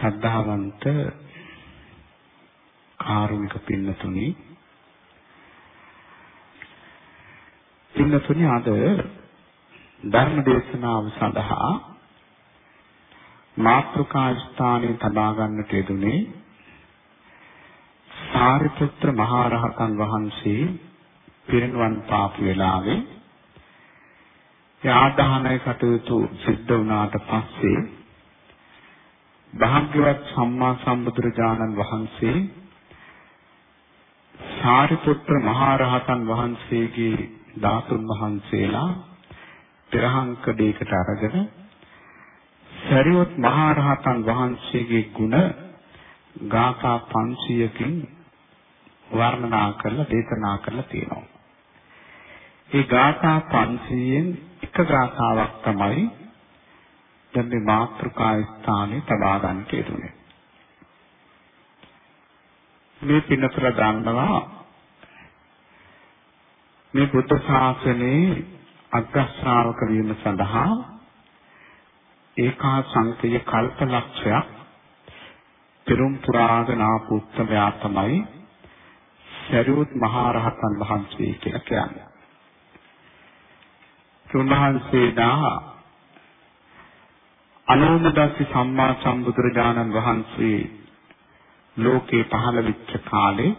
ශ්‍රද්ධාවන්ත කාරුණික පින්නතුනි. පින්නතුනි අද ධර්ම දේශනාව සඳහා මාත්‍රකා ස්ථානයේ තබා ගන්නට යෙදුනේ සාරිපුත්‍ර මහරහතන් වහන්සේ පිරිනුවන් පාපු වෙලාවේ. ආදාහනය කටයුතු සිද්ධ වුණාට පස්සේ භාග්‍යවත් සම්මා සම්බුදුරජාණන් වහන්සේ සාරිපුත්‍ර මහරහතන් වහන්සේගේ ධාතුන් වහන්සේලා පෙරහංකඩයකට අරගෙන සරියොත් මහරහතන් වහන්සේගේ ගුණ ගාථා 500කින් වර්ණනා කරලා දේශනා කරලා තියෙනවා. ඒ ගාථා 500න් එක ගාථාවක් තමයි දැන් මේ මාත්‍රකා ස්ථානයේ තබා ගන්න තියෙන්නේ. මේ පින්නතර ගන්නවා මේ බුද්ධ ශාසනයේ අග්‍රශ්‍රාවක වීම සඳහා ඒකා සංකේය කල්පලක්ෂයක් පෙරම් පුරාගෙන ආපු උත්තමයා තමයි සරියුත් මහරහතන් වහන්සේ කියලා කියන්නේ. උන්වහන්සේදා අනෝමදස්සි සම්මා සම්බුදුරජාණන් වහන්සේ ලෝකේ පහළ වෙච්ච කාලේ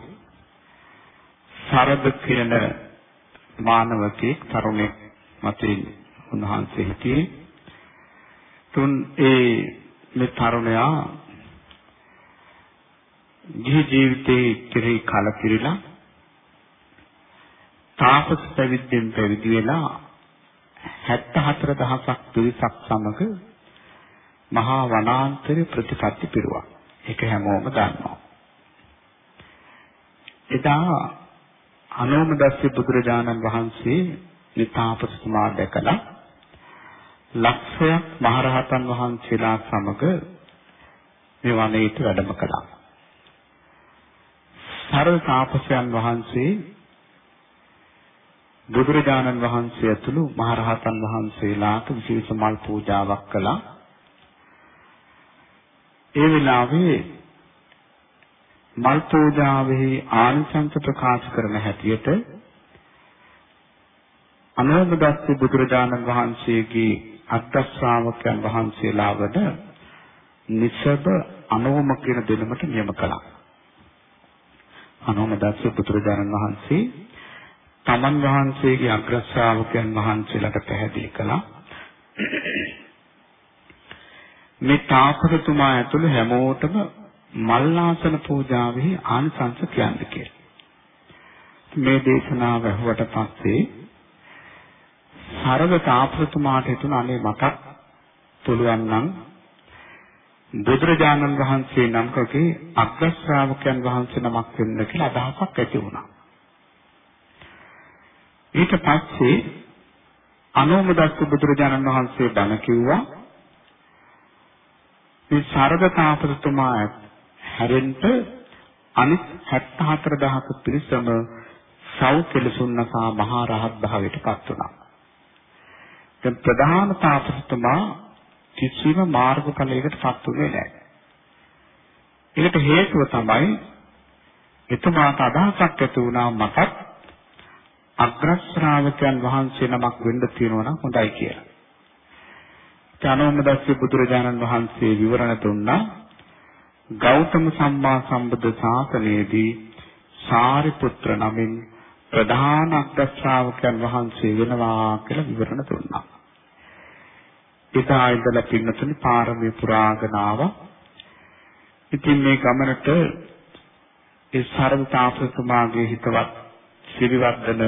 සරද කියන මානවකෙක් තරුණෙක් මතින් උන්වහන්සේ හිටියේ. තුන් ඒ මේ තරුණයා ගිහි ජීවිතේ කෙරෙහි කලකිරිලා තාපස පැවිද්දෙන් පැවිදි වෙලා 74000ක් පිරිසක් සමග මහා වනාන්තරේ ප්‍රතිපත්ති පිරුවා. ඒක හැමෝම දන්නවා. එදා අනෝමදස්ස බුදුරජාණන් වහන්සේ නිතාපසතුමා දැකලා ලක්ෂයක් මහරහතන් වහන්සේලා සමග මේ වනයේට වැඩම කළා. සරල තාපසයන් වහන්සේ බුදුරජාණන් වහන්සේ ඇතුළු මහරහතන් වහන්සේලාට විශේෂ මල් පූජාවක් කළා. ඒ වෙලාවේ මල් පූජාවෙහි ආනිසංස ප්‍රකාශ කරන හැටියට අනුමදස්ස බුදුරජාණන් වහන්සේගේ අත්ශ්‍රාවකයන් වහන්සේලාවට නිසබ අනෝම කියන දෙනමට නියම කළා. අනෝමදස්ස බුදුරජාණන් වහන්සේ තමන් වහන්සේගේ අග්‍ර ශ්‍රාවකයන් වහන්සේලාට පැහැදිලි කළා. මේ තාපසතුමා ඇතුළු හැමෝටම මල්ලාසන පූජාවෙහි ආනිසංස කියන්නේ කියලා. මේ දේශනාව ඇහුවට පස්සේ සරල තාපසතුමාට හිතුණා අනේ මටත් පුළුවන් නම් බුදුරජාණන් වහන්සේ නමකගේ අග්‍ර ශ්‍රාවකයන් වහන්සේ නමක් වෙන්න කියලා අදහසක් ඇති වුණා. ඊට පස්සේ අනෝමදස්ස බුදුරජාණන් වහන්සේ බණ කිව්වා මේ ශරද තාපසතුමා හැරෙන්න අනිත් 74000ක පිරිසම සව් කෙලසුන්නසා මහා රහත් භාවයට පත් වුණා. දැන් ප්‍රධාන තාපසතුමා කිසිම මාර්ගඵලයකට පත් වුණේ නැහැ. ඒකට හේතුව තමයි එතුමාට අදහසක් ඇති වුණා මටත් අග්‍ර ශ්‍රාවකයන් වහන්සේ නමක් වෙන්න තියෙනවා නම් හොඳයි කියලා. ඥානෝමදස්සේ බුදුරජාණන් වහන්සේ විවරණ දුන්නා ගෞතම සම්මා සම්බුද්ධ ශාසනයේදී සාරිපුත්‍ර නමින් ප්‍රධාන අග්‍ර ශ්‍රාවකයන් වහන්සේ වෙනවා කියලා විවරණ දුන්නා. එදා ඉඳලා පින්නතුනි පාරමී පුරාගෙන ආවා. ඉතින් මේ ගමනට ඒ සරණ තාපසතුමාගේ හිතවත් සිරිවර්ධන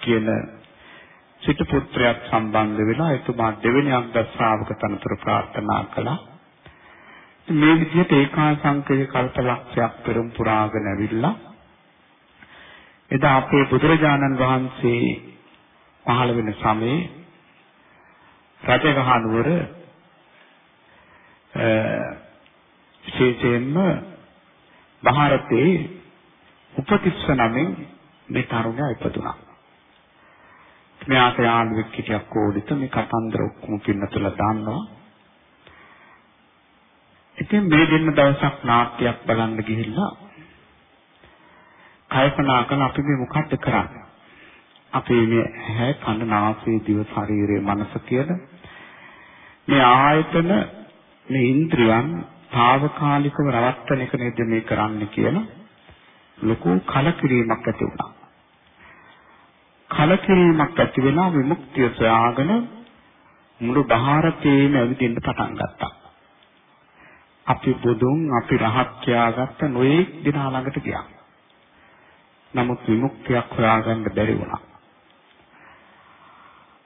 කියන සිටු පුත්‍රයාත් සම්බන්ධ වෙලා එතුමා දෙවෙනි අග්‍ර ශ්‍රාවක තනතුර ප්‍රාර්ථනා කළා. මේ විදිහට ඒකාසංකේ කල්පලක්ෂයක් පෙරම් පුරාගෙන ඇවිල්ලා එදා අපේ බුදුරජාණන් වහන්සේ පහළ වෙන සමයේ රජගහ නුවර විශේෂයෙන්ම ಭಾರತේ උපතිස්ස නමින් මේ තරුණයා ඉපදුනා. මෙයාට යාළුවෙක් හිටියක් කෝඩිත මේ කතන්දර ඔක්කොම පින්නතුලා දාන්නවා. ඉතින් මේ දෙන්න දවසක් නාට්‍යයක් බලන්න ගිහිල්ලා කල්පනා කළා අපි මේ මොකද්ද කරන්නේ? අපේ මේ ඇහැ කන නාසය දිව ශරීරය මනස කියන මේ ආයතන මේ ඉන්ද්‍රියන් తాවකාලිකව රවට්ටන එක නේද මේ කරන්න කියලා ලොකු කලකිරීමක් ඇති වුණා. කලකිරීමක් ඇති වෙලා විමුක්තිය සොයාගෙන මුළු ಭಾರತයේම ඇවිදින්න පටන් ගත්තා. අපි බුදුන් අපි රහත් කියාගත්ත නොයේ දිනා ළඟට ගියා. නමුත් විමුක්තියක් හොයාගන්න බැරි වුණා.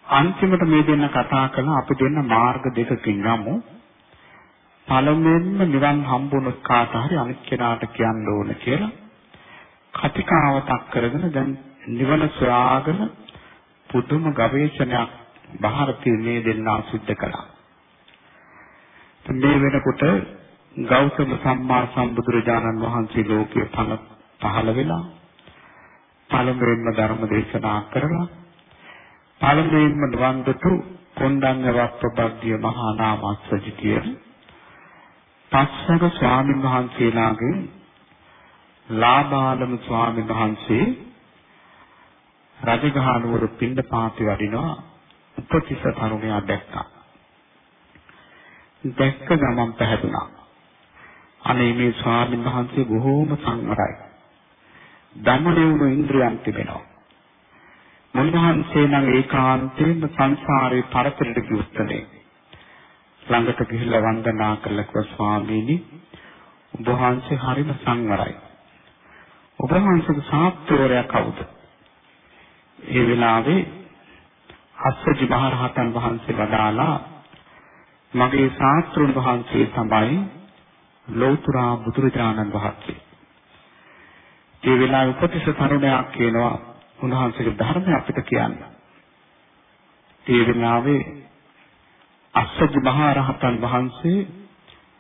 අන්තිමට මේ දෙන්න කතා කළ අපි දෙන්න මාර්ග දෙකකින් යමු. පළමුවෙන්ම නිවන් හම්බුන කාට හරි අනිත් කෙනාට කියන්න ඕන කියලා කතිකාවතක් කරගෙන දැන් නිවන සොයාගෙන පුදුම ගවේෂණයක් ಭಾರತೀය මේ දෙන්නා සිද්ධ කළා. මේ වෙනකොට ගෞතම සම්මා සම්බුදුරජාණන් වහන්සේ ලෝකයේ පල පහළ වෙලා පළමුවෙන්ම ධර්ම දේශනා කරලා පළමුවෙන්ම වන්දතු කොණ්ඩඤ්ඤ වස්පබ්ධිය මහා නාමස්සජිතිය පස්වක ස්වාමීන් වහන්සේලාගේ ලාභාලම ස්වාමීන් වහන්සේ රජගහනුවර පිණ්ඩපාතේ වඩිනවා උපතිස්ස තරුණයා දැක්කා. දැක්ක ගමන් පැහැදුනා. අනේ මේ ස්වාමීන් වහන්සේ බොහෝම සංවරයි. දමණය වුණු ඉන්ද්‍රියන් තිබෙනවා. මුන්වහන්සේ නම් ඒකාන්තයෙන්ම සංසාරේ පරතරට ගියුත්තනේ. ළඟට ගිහිල්ලා වන්දනා කළ කිව්වා ස්වාමීනි ඔබ වහන්සේ හරිම සංවරයි. ඔබ වහන්සේගේ සාත්‍යවරයා කවුද? ඒ වෙලාවේ අස්සජි මහරහතන් වහන්සේ වදාලා මගේ ශාස්ත්‍රුන් වහන්සේ තමයි ලෞතර බුදුරජාණන් වහන්සේ. ඒ වෙලාවේ උපතිස්ස තරුණයා කියනවා උන්වහන්සේගේ ධර්මය අපිට කියන්න. ඒ වෙලාවේ අස්සජි මහා රහතන් වහන්සේ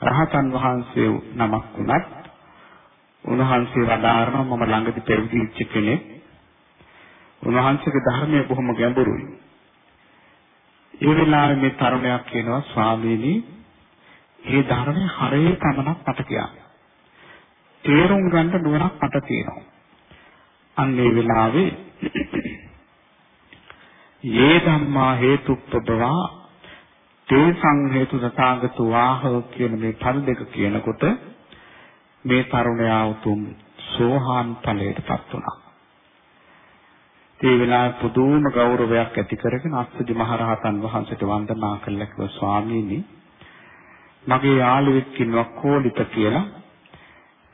රහතන් වහන්සේ නමක් වුණත් උන්වහන්සේ වදාारणා මම ළඟදී පැවිදි වෙච්ච කෙනෙක්. උන්වහන්සේගේ ධර්මය බොහොම ගැඹුරුයි. ඒ වෙලාවේ මේ තරුණයා කියනවා ස්වාමීනි මේ ධර්මය හරිය තමනක් මට කියන්න. තේරුම් ගන්න නුවණක් මට තියෙනවා. අන්න ඒ වෙලාවේ යේ ධම්මා හේතුප්පබවා තේසං හේතු සතාගත වාහ කියන මේ පද දෙක කියනකොට මේ තරුණයා උතුම් සෝහාන් ඵලයටපත් වුණා. ඒ වෙලාවේ පුදුම ගෞරවයක් ඇති කරගෙන අස්සජි මහරහතන් වහන්සේට වන්දනා කළා කිව්වා ස්වාමීනි මගේ යාළුවෙක් ඉන්නවා කෝලිත කියලා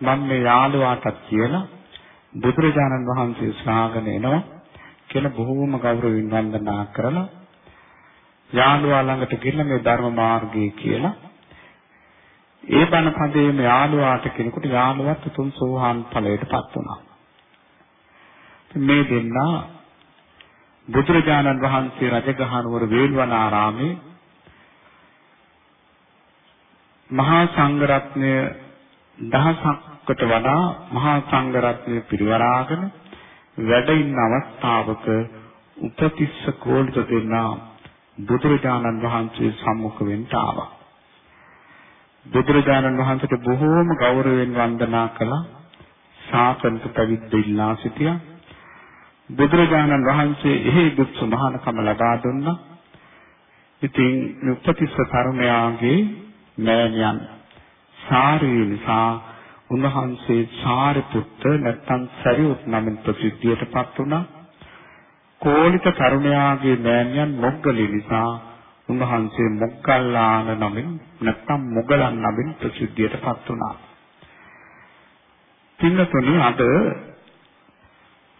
මම මේ යාළුවාටත් කියලා බුදුරජාණන් වහන්සේ ශ්‍රාවකන එනවා කියලා බොහෝම ගෞරවයෙන් වන්දනා කරලා යාළුවා ළඟට ගිහින් මේ ධර්ම මාර්ගය කියලා ඒ බණ පදේම යාළුවාට කෙනෙකුට යාළුවත් උතුම් සෝහාන් ඵලයටපත් වුණා. මේ දෙන්නා බුදුරජාණන් වහන්සේ රජගහනුවර වේල්වනාරාමේ මහා සංඝරත්නය දහසක්කට වඩා මහා සංඝරත්නය පිරිවරාගෙන වැඩ ඉන්න අවස්ථාවක උපතිස්ස කෝලිත දෙන්නා බුදුරජාණන් වහන්සේ සම්මුඛ වෙන්න ආවා. බුදුරජාණන් වහන්සේට බොහෝම ගෞරවයෙන් වන්දනා කළා. ශාසනික පැවිද්ද ඉල්ලා සිටියා. බුදුරජාණන් වහන්සේ එහි භික්ෂු මහානකම ලබා දුන්නා. ඉතින් උපතිස්ස තරුණයාගේ මෑණියන් සාරී නිසා උන්වහන්සේ සාරිපුත්ත නැත්තම් සරියුත් නමින් ප්‍රසිද්ධියටපත් වුණා. කෝලිත තරුණයාගේ මෑණියන් මොග්ගලී නිසා උන්වහන්සේ මොග්ගල්ලාන නමින් නැත්තම් මොගලන් නමින් ප්‍රසිද්ධියටපත් වුණා. පින්නතුනි අද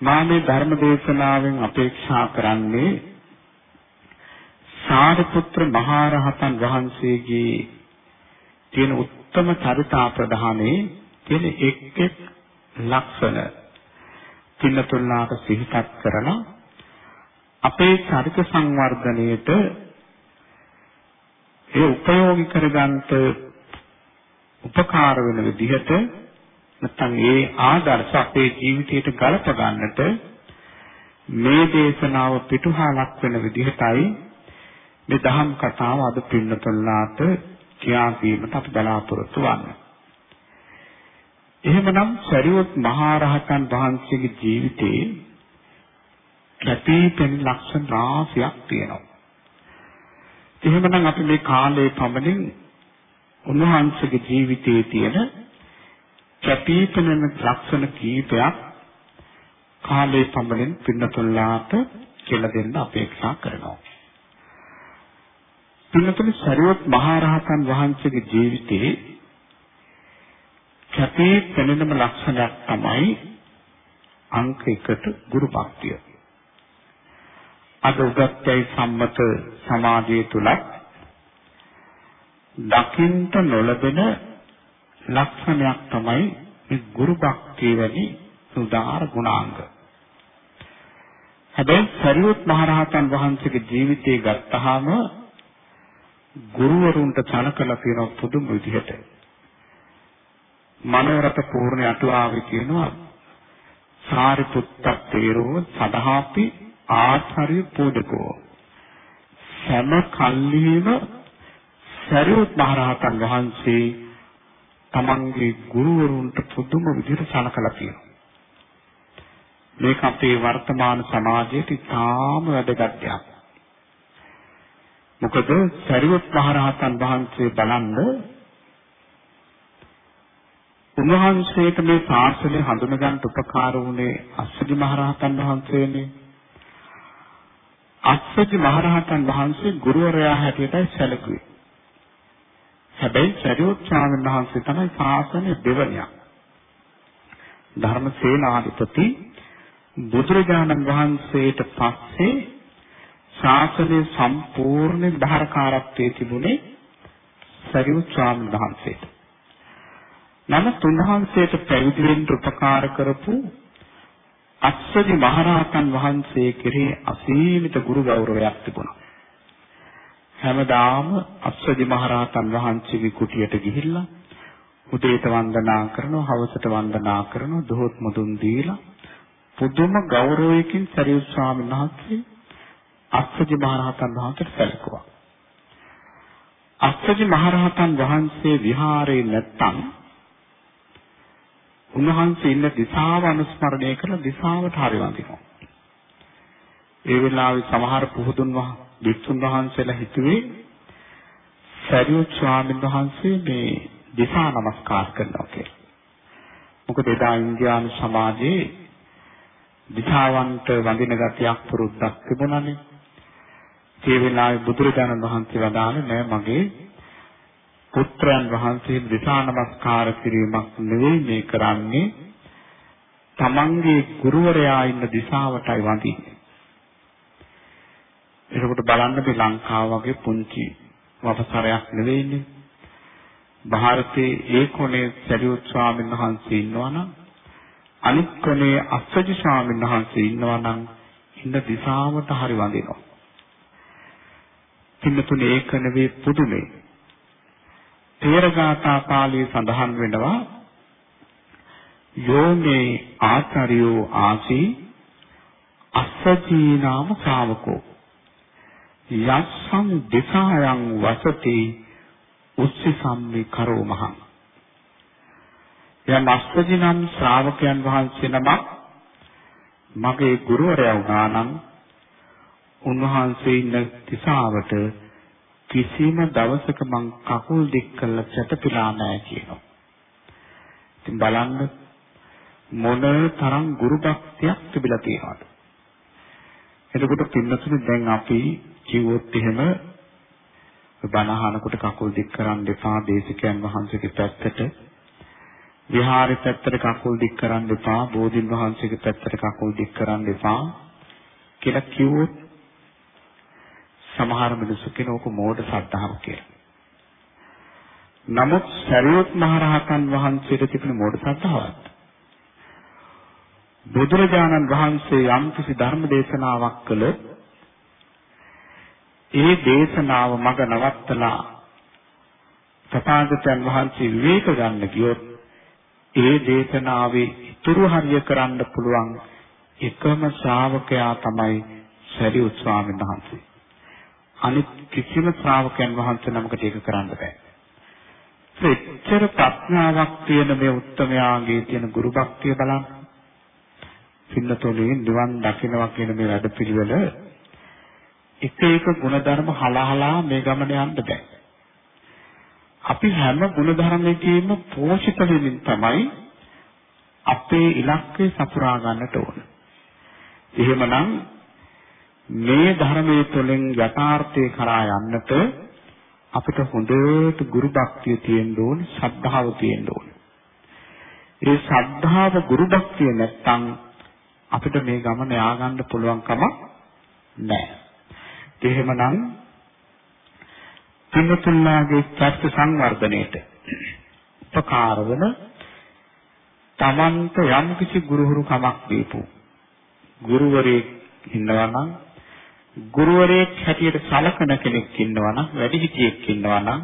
මා මේ ධර්ම දේශනාවෙන් අපේක්ෂා කරන්නේ සාරිපුත්‍ර මහරහතන් වහන්සේගේ තියෙන උත්තම චරිතා ප්‍රධානයේ තියෙන එක් එක් ලක්ෂණ පින්නතුල්ලාට සිහිපත් කරලා අපේ චරිත සංවර්ධනයේට ඒ උපයෝගී කරගන්නට උපකාර වෙන විදිහට නැත්නම් ඒ ආදර්ශ අපේ ජීවිතයට ගලප ගන්නට මේ දේශනාව පිටුහලක් වෙන විදිහටයි මේ දහම් කතාව අද පින්නතුල්ලාට කියා දීමට අපි බලාපොරොත්තු වෙන්නේ. එහෙමනම් සරියොත් මහරහතන් වහන්සේගේ ජීවිතේ කැපී පෙනෙන ලක්ෂණ රාශියක් තියෙනවා. එහෙමනම් අපි මේ කාලේ පමණින් උන්වහන්සේගේ ජීවිතයේ තියෙන කැපී පෙනෙන ලක්ෂණ කීපයක් කාලේ පමණින් පින්නතුල්ලාට කියලා දෙන්න අපේක්ෂා කරනවා. පින්නතුනි සරියොත් මහරහතන් වහන්සේගේ ජීවිතේ කැපී පෙනෙනම ලක්ෂණයක් තමයි අංක 1 ගුරු භක්තිය. අද උගත්යයි සම්මත සමාජය තුලත් දකින්ට නොලබෙන ලක්ෂණයක් තමයි මේ ගුරු භක්තිය වැනි උදාාර ගුණාංග. හැබැයි සරියොත් මහරහතන් වහන්සේගේ ජීවිතය ගත්තාම ගුරුවරුන්ට සලකලා තියෙන පුදුම විදිහට. මනෝරත පූර්ණ අටුවාවේ කියනවා. සාරිපුත්ත තේරෝ සදහාපි ආචාර්ය පූජකෝ. සෑම කල්ලිම සරියුත් මහරහතන් වහන්සේ තමන්ගේ ගුරුවරුන්ට පුදුම විදිහට සලකලා තියෙනවා. මේක අපේ වර්තමාන සමාජයට ඉතාම වැදගත් දෙයක්. මොකද සරියුත් මහරහතන් වහන්සේ බලන්න උන්වහන්සේට මේ ශාසනය හඳුනගන්න උපකාර වුණේ අස්සජි මහරහතන් වහන්සේනේ. අස්සජි මහරහතන් වහන්සේ ගුරුවරයා හැටියටයි සැලකුවේ. හැබැයි සරියොත් ස්වාමීන් වහන්සේ තමයි ශාසනයේ දෙවනියා. ධර්මසේනාධිපති බුදුරජාණන් වහන්සේට පස්සේ ශාසනයේ සම්පූර්ණ ධාරකාරත්වයේ තිබුණේ සරියොත් ස්වාමීන් වහන්සේට. නමුත් උන්වහන්සේට පැවිදි වෙන්න උපකාර කරපු අස්සජි මහරහතන් වහන්සේ කෙරෙහි අසීමිත ගුරු ගෞරවයක් තිබුණා. හැමදාම අස්සජි මහරහතන් වහන්සේගේ කුටියට ගිහිල්ලා උදේට වන්දනා කරනවා, හවසට වන්දනා කරනවා, දොහොත් මුදුන් දීලා පුදුම ගෞරවයකින් සරියුත් ස්වාමීන් වහන්සේ අස්සජි මහරහතන් වහන්සේට සැලකුවා. අස්සජි මහරහතන් වහන්සේ විහාරේ නැත්තම් උන්වහන්සේ ඉන්න දිශාව අනුස්මරණය කරලා දිශාවට හරි වඳිනවා. ඒ වෙලාවේ සමහර පුහුදුන් විසුන් වහන්සේලා හිතුවේ සරියුත් ස්වාමීන් වහන්සේ මේ දිශා නමස්කාර කරනවා කියලා. මොකද එදා ඉන්දියානු සමාජයේ දිශාවන්ට වඳින ගතියක් පුරුද්දක් තිබුණානේ. ඒ වෙලාවේ බුදුරජාණන් වහන්සේ වදාළේ නෑ මගේ පුත්‍රයන් වහන්සේ දිසා නමස්කාර කිරීමක් නෙවෙයි මේ කරන්නේ තමන්ගේ ගුරුවරයා ඉන්න දිශාවටයි වඳින්නේ. එතකොට බලන්න මේ ලංකාව වගේ පුංචි වපසරයක් නෙවෙයිනේ. ಭಾರತයේ ඒ කොනේ සරියුත් ස්වාමීන් වහන්සේ ඉන්නවනම් අනිත් කොනේ අස්සජි ස්වාමීන් වහන්සේ ඉන්නවනම් ඉන්න දිශාවට හරි වඳිනවා. පින්නතුනේ ඒක නෙවෙයි පුදුමේ. තේරගාථා පාළියේ සඳහන් වෙනවා යෝමේ ආචාර්යෝ ආසී අස්සජී නාම ශ්‍රාවකෝ යස්සං දිසායන් වසති උච්චසම්මි කරෝමහං යම් අස්සජී නම් ශ්‍රාවකයන් වහන්සේ නමක් මගේ ගුරුවරයා වුණා නම් උන්වහන්සේ ඉන්න තිසාවට කිසිම දවසක මං කකුල් දික් කළා සැතපීලා නැහැ කියනවා. ඉතින් බලන්න මොන තරම් ගුරු භක්තියක් තිබිලා තියෙනවද? එතකොට පින්නතුනේ දැන් අපි කිව්වොත් එහෙම බණහනකොට කකුල් දික් කරන් දෙපා දේශකයන් වහන්සේගේ පැත්තට විහාරේ පැත්තට කකුල් දික් කරන් දෙපා බෝධින් වහන්සේගේ පැත්තට කකුල් දික් කරන් දෙපා කියලා කිව්වොත් සමහර මිනිස්සු කියන ඕක මෝඩ ශ්‍රද්ධාව කියලා. නමුත් සරියොත් මහරහතන් වහන්සේට තිබෙන මෝඩ ශ්‍රද්ධාවක්. බුදුරජාණන් වහන්සේ යම්කිසි ධර්ම දේශනාවක් කළොත් ඒ දේශනාව මග නවත්තලා තථාගතයන් වහන්සේ විවේක ගන්න ගියොත් ඒ දේශනාවේ ඉතුරු හරිය කරන්න පුළුවන් එකම ශ්‍රාවකයා තමයි සරියුත් ස්වාමීන් වහන්සේ. අනිත් කිසිම ශ්‍රාවකයන් වහන්සේ නමකට ඒක කරන්න බෑ. එච්චර ප්‍රඥාවක් තියෙන මේ උත්තමයාගේ තියෙන ගුරු භක්තිය බලන්න. පින්නතෝලේ නිවන් දකින්නවා කියන මේ වැඩපිළිවෙල එක එක ಗುಣධර්ම හලහලා මේ ගමන යන්න බෑ. අපි හැම ಗುಣධර්මයකින්ම පෝෂිත වෙමින් තමයි අපේ ඉලක්කය සපුරා ගන්නට ඕන. එහෙමනම් මේ ධර්මයේ තුලින් යථාර්ථය කරා යන්නට අපිට හොඳට ගුරු භක්තිය තියෙන්න ඕන, ශ්‍රද්ධාව තියෙන්න ඕන. ඒ ශ්‍රද්ධාව ගුරු භක්තිය නැත්තම් අපිට මේ ගමන යආ ගන්න පුළුවන් කමක් නැහැ. එහෙමනම් පින්තුල්ලාගේ චර්ත සංවර්ධනයේට උපකාර වන තමන්ට යම් කිසි ගුරුහුරු කමක් දීපු ගුරුවරයෙක් ඉන්නවා නම් ගුරුවරයෙක් හැටියට සලකන කෙනෙක් ඉන්නවා නම් වැඩිහිටියෙක් ඉන්නවා නම්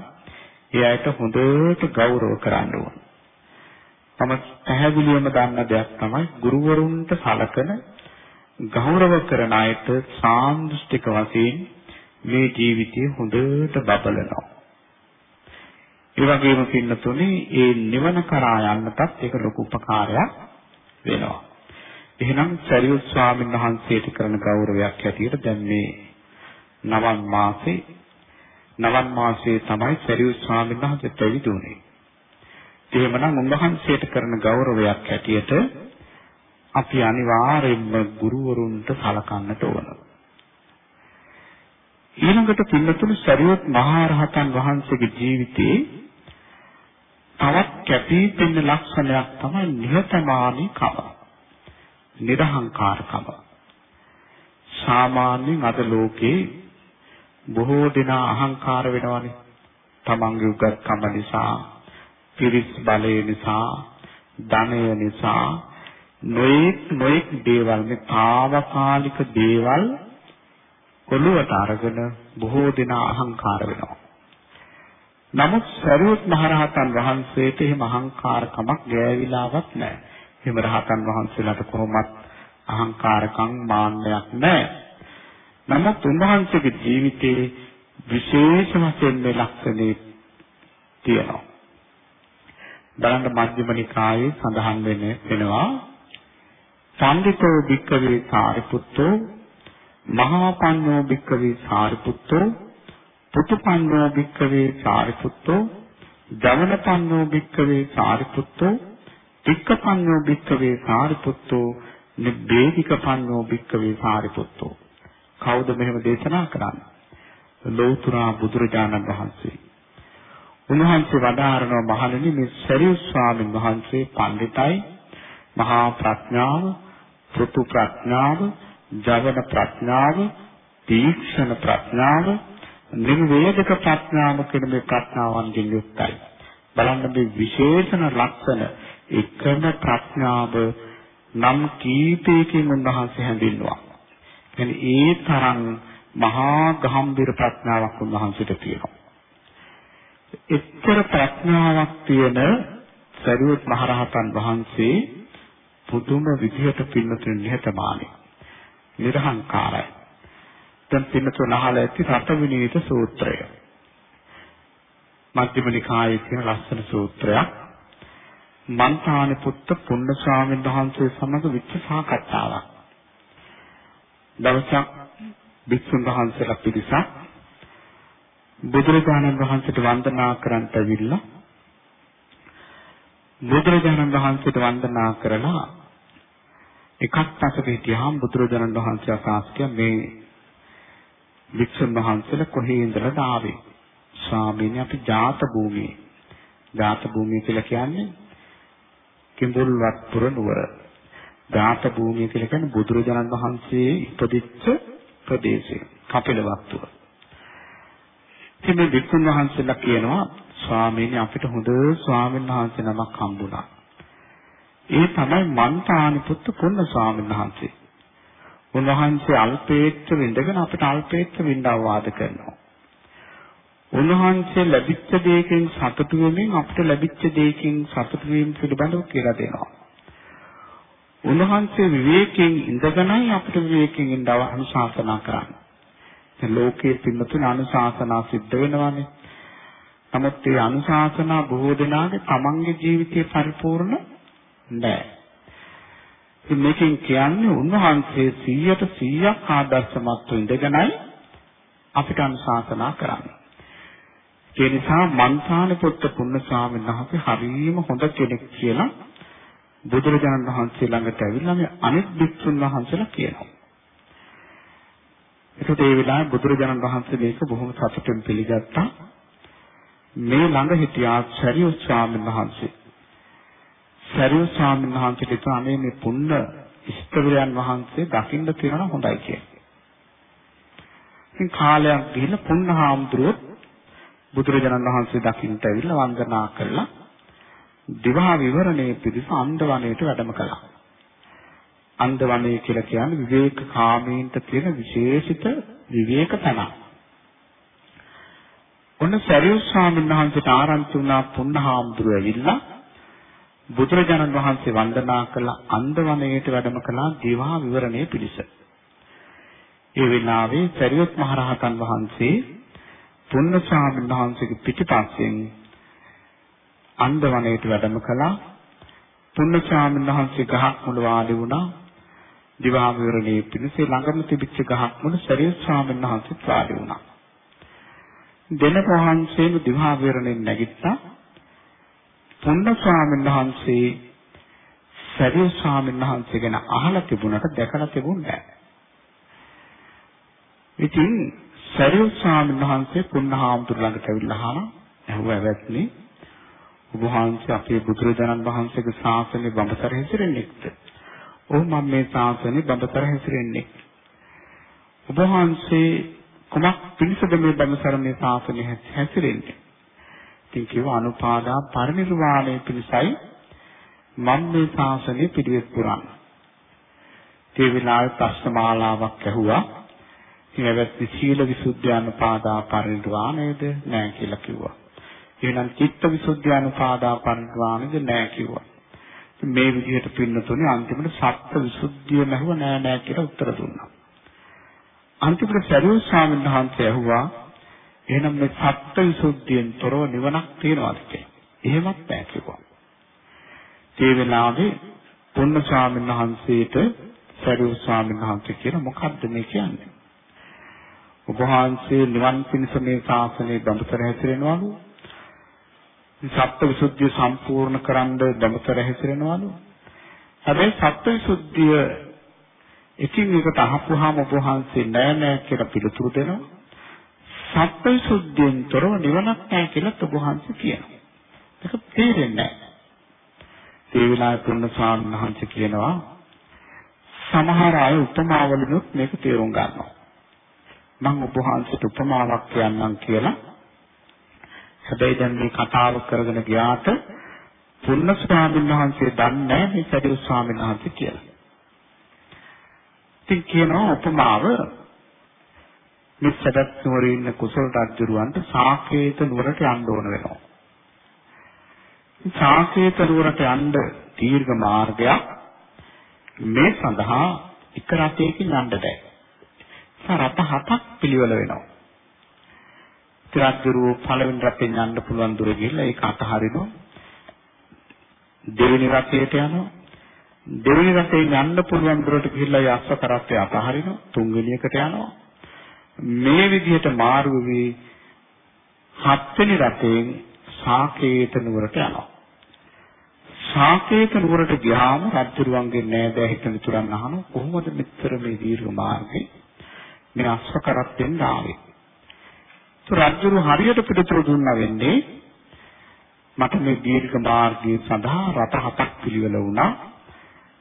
ඒ අයට හොඳට ගෞරව කරන්න ඕන. තම පැහැදිලිවම දන්න දෙයක් තමයි ගුරුවරුන්ට සලකන ගෞරව කරන අයට සාන්දෘෂ්ටික වශයෙන් මේ ජීවිතය හොඳට බබලනවා. ඒ වගේම පින්නතුනේ ඒ නිවන කරා යන්නටත් ඒක ලොකු උපකාරයක් වෙනවා. එහෙනම් සරියුත් ස්වාමීන් වහන්සේට කරන ගෞරවයක් හැටියට දැන් මේ නවන් මාසේ නවන් මාසයේ තමයි සරියුත් ස්වාමීන් වහන්සේ පැවිදි වුණේ. එහෙමනම් උන්වහන්සේට කරන ගෞරවයක් හැටියට අපි අනිවාර්යයෙන්ම ගුරුවරුන්ට සලකන්නට ඕන. ඊළඟට පින්නතුණු සරියොත් මහා රහතන් වහන්සේගේ ජීවිතේ තවත් කැපී පෙනෙන ලක්ෂණයක් තමයි නිහතමානීකම. නිර්හංකාරකම. සාමාන්‍යයෙන් අද ලෝකේ බොහෝ දෙනා අහංකාර වෙනවානේ. තමන්ගේ උගත්කම නිසා, පිරිස් බලය නිසා, ධනය නිසා නොඑක් නොඑක් දේවල් මේ తాවකාලික දේවල් ඔළුවට අරගෙන බොහෝ දෙනා අහංකාර වෙනවා. නමුත් සරියුත් මහරහතන් වහන්සේට එහෙම අහංකාරකමක් ගෑවිලාවක් නැහැ. එහෙම රහතන් වහන්සේලාට කොහොමත් අහංකාරකම් මාන්නයක් නැහැ. නමුත් උන්වහන්සේගේ ජීවිතයේ විශේෂ වශයෙන් මේ ලක්ෂණේ තියෙනවා. බලන්න මධ්‍යම නිකායේ සඳහන් වෙනවා සම්දිතෝ භික්කවේ සාරිපුත්තෝ මහා පඤ්ඤෝ භික්කවේ සාරිපුත්තෝ පුතුපඤ්ඤෝ භික්කවේ සාරිපුත්තෝ ජවනපඤ්ඤෝ භික්කවේ සාරිපුත්තෝ තික්කපඤ්ඤෝ භික්කවේ සාරිපුත්තෝ නිබ්බේධිකපඤ්ඤෝ භික්කවේ සාරිපුත්තෝ. කවුද මෙහෙම දේශනා කරන්නේ? ලෞතර බුදුරජාණන් වහන්සේ. උන්වහන්සේ වදාारणව මහණෙනි මේ සරියුත් ස්වාමීන් වහන්සේ පඬිතයි මහා ප්‍රඥාව පෘතු ප්‍රඥාව, ජවන ප්‍රඥාව, තීක්ෂණ ප්‍රඥාව, නිර්වේදක ප්‍රඥාව කියන මේ ප්‍රඥාවන්ගෙන් යුක්තයි. බලන්න මේ විශේෂණ ලක්ෂණ එකම ප්‍රඥාව නම් කීපයකින් උන්වහන්සේ හැඳින්වුවා. يعني ඒ තරම් මහා ගම්භීර ප්‍රඥාවක් උන්වහන්සේට තියෙනවා. එච්චර ප්‍රඥාවක් තියෙන සරියුත් මහරහතන් වහන්සේ පුදුම විදිහට පින්නතුන් නිහතමානී. නිර්හංකාරයි. දැන් පින්නතුන් අහලා ඇති රතවිනීත සූත්‍රය. මධ්‍යම නිකායේ තියෙන ලස්සන සූත්‍රයක්. මන්තානි පුත්ත පුන්න ස්වාමීන් වහන්සේ සමග විච්ච සාකච්ඡාවක්. දවසක් භික්ෂුන් වහන්සේලා පිරිසක් බුදුරජාණන් වහන්සේට වන්දනා කරන්නට ඇවිල්ලා බුදුරජාණන් වහන්සේට වන්දනා කරලා එකක් පසක හිටියාම බුදුරජාණන් වහන්සේ අසාස්කිය මේ වික්ෂුන් වහන්සේලා කොහේ ඉඳලාද ආවේ? ස්වාමීනි අපි ජාත භූමියේ. ජාත භූමිය කියලා කියන්නේ කිඹුල්වත්පුර නුවර ජාත භූමිය කියලා කියන්නේ බුදුරජාණන් වහන්සේ ඉපදිච්ච ප්‍රදේශය කපිලවත්පුර. ඉතින් මේ වික්ෂුන් වහන්සේලා කියනවා ස්වාමීනි අපිට හොඳ ස්වාමීන් වහන්සේ නමක් හම්බුණා. ඒ තමයි මන්තානිපුත්ත පුන්න ස්වාමීන් වහන්සේ. උන්වහන්සේ අල්පේච්ඡ විඳගෙන අපිට අල්පේච්ඡ විඳවවාද කරනවා. උන්වහන්සේ ලැබිච්ච දෙයකින් සතුටු වෙමින් අපිට ලැබිච්ච දෙයකින් සතුටු වීම පිළිබඳව කියලා දෙනවා. උන්වහන්සේ විවේකයෙන් ඉඳගෙනයි අපිට විවේකයෙන් ඉඳව අනුශාසනා කරන්නේ. දැන් ලෝකයේ පින්නතුන අනුශාසනා සිද්ධ වෙනවානේ. නමුත් ඒ අනුශාසනා බොහෝ දෙනාගේ තමන්ගේ ජීවිතේ පරිපූර්ණ නැහැ. ඉතින් මේකෙන් කියන්නේ උන්වහන්සේ 100ට 100ක් ආදර්ශමත්ව ඉඳගෙනයි අපිට අනුශාසනා කරන්නේ. ඒ නිසා මන්සාන පුත්ත පුන්න ස්වාමීන් වහන්සේ හරියම හොඳ කෙනෙක් කියලා බුදුරජාණන් වහන්සේ ළඟට ඇවිල්ලා මේ අනිත් භික්ෂුන් වහන්සේලා කියනවා. ඒකට ඒ වෙලාවේ බුදුරජාණන් වහන්සේ මේක බොහොම සතුටින් පිළිගත්තා. මේ ළඟ හිටියා සරියු ස්වාමීන් වහන්සේ. සරියු ස්වාමීන් වහන්සේට ඉතනේ මේ පුන්න ඉස්තවරයන් වහන්සේ දකින්න තියනවා හොඳයි කියලා. ඉතින් කාලයක් ගිහිල්ලා පුන්නහාමුදුරුවෝ බුදුරජාණන් වහන්සේ දකින්නට ඇවිල්ලා වන්දනා කළා. දිවා විවරණයේ පිරිස අන්දවණයට වැඩම කළා. අන්දවණේ කියලා කියන්නේ විවේක කාමීන්ට තියෙන විශේෂිත විවේක තැනක්. ඔන්න සරියුත් ස්වාමීන් වහන්සේට ආරංචි වුණා පුන්නහාමුදුරුවෝ ඇවිල්ලා බුදුරජාණන් වහන්සේ වන්දනා කළ අන්දවණයට වැඩම කළා දිවා විවරණයේ පිළිස. ඒ වෙලාවේ සරියුත් මහරහතන් වහන්සේ පුන්න ස්වාමීන් වහන්සේගේ පිටිපස්සෙන් අන්දවණයට වැඩම කළා. පුන්න ස්වාමීන් වහන්සේ ගහක් මුල වාඩි වුණා. දිවා විවරණයේ පිළිස ළඟම තිබිච්ච ගහක් මුල සරියුත් ස්වාමීන් වහන්සේ වාඩි වුණා. දෙන වහන්සේම දිවා විවරණයෙන් නැගිට්ටා. පුන්න ස්වාමීන් වහන්සේ සරිය ස්වාමීන් වහන්සේ ගැන අහලා තිබුණට දැකලා තිබුණේ නැහැ. ඉතින් සරිය ස්වාමීන් වහන්සේ පුන්නහාමුදුර ළඟට ඇවිල්ලා අහනවා ඇහුවා වැත්නේ ඔබ වහන්සේ අපේ බුදුරජාණන් වහන්සේගේ ශාසනය බඹසර හැසිරෙන්නේක්ද? ඔව් මම මේ ශාසනය බඹසර හැසිරෙන්නේ. ඔබ වහන්සේ කුමක් පිණිසද මේ බඹසරණේ ශාසනය හැසිරෙන්නේ? ඉතින් කිව්ව අනුපාදා පරිනිර්වාණය පිණිසයි මම මේ ශාසනය පිළිවෙත් පුරන්නේ. ඒ වෙලාවේ ප්‍රශ්න මාලාවක් ඇහුවා. ඉතින් ඇවැත්නි සීල විසුද්ධි අනුපාදා පරිනිර්වාණයද නෑ කියලා කිව්වා. එහෙනම් චිත්ත විසුද්ධි අනුපාදා පරිනිර්වාණයද නෑ කිව්වා. මේ විදිහට පින්නතුනේ අන්තිමට සත්‍ය විසුද්ධිය නැහුව නෑ නෑ කියලා උත්තර දුන්නා. අන්තිමට සරියු ස්වාමීන් වහන්සේ ඇහුවා එහෙනම් මේ සත්‍ය විසුද්ධියෙන් තොරව නිවනක් තියනවාද කියලා. එහෙමත් නැහැ කිව්වා. ඒ වෙලාවේ පුන්න ස්වාමීන් වහන්සේට සරියු ස්වාමීන් වහන්සේ කියන මොකද්ද මේ කියන්නේ? ඔබ වහන්සේ නිවන් පිණිස මේ ශාසනය බඹතර හැසිරෙනවලු. සත්‍ය විසුද්ධිය සම්පූර්ණ කරන්න බඹතර හැසිරෙනවලු. හැබැයි සත්‍ය විසුද්ධිය එකින් එකට අහපුවාම ඔබ වහන්සේ නෑ නෑ කියලා පිළිතුරු දෙනවා. සත්‍ය සුද්ධියෙන් තොරව නිවනක් නෑ කියලා වහන්සේ කියනවා. ඒක තේරෙන්නේ නෑ. ඒ වෙලාවේ පුන්න ස්වාමීන් වහන්සේ කියනවා සමහර අය උපමාවලිනුත් මේක තේරුම් ගන්නවා. මම ඔබ වහන්සේට උපමාවක් කියන්නම් කියලා. හැබැයි දැන් මේ කතාව කරගෙන ගියාට පුන්න ස්වාමීන් වහන්සේ දන්නේ නැහැ මේ සරියු ස්වාමීන් වහන්සේ කියලා. ඉතින් කියනවා උපමාව මේ සදත් නුවරේ ඉන්න කුසල රජුරවන්ට සාකේත නුවරට යන්න ඕන වෙනවා. සාකේත නුවරට යන්න දීර්ඝ මාර්ගයක් මේ සඳහා එක රථයකින් යන්න බෑ. රථ හතක් පිළිවෙල වෙනවා. ත්‍රිරාජ්‍යරුව පළවෙනි රථෙන් යන්න පුළුවන් දුර ගිහිල්ලා ඒක අතහරිනවා. දෙවෙනි රථයට යනවා. දෙවෙනි රටේ යන්න පුළුවන් දුරට ගිහිල්ලා ඒ අස්ස කරත්තේ අතහරිනවා තුන්වෙනි එකට යනවා මේ විදිහට මාරු වෙවි හත්වෙනි රටෙන් සාකේත නුවරට යනවා. සාකේත නුවරට ගියාම රජුරුවන්ගේ නෑදෑ හිතන තුරන් අහනවා කොහොමද මෙතර මේ දීර්ඝ මාර්ගේ මේ අස්ස කරත්තෙන් ආවේ. රජුරු හරියට පිටුතුරු දුන්නා වෙන්නේ මට මේ දීර්ඝ මාර්ගය සඳහා රට හතක් පිළිවෙල වුණා.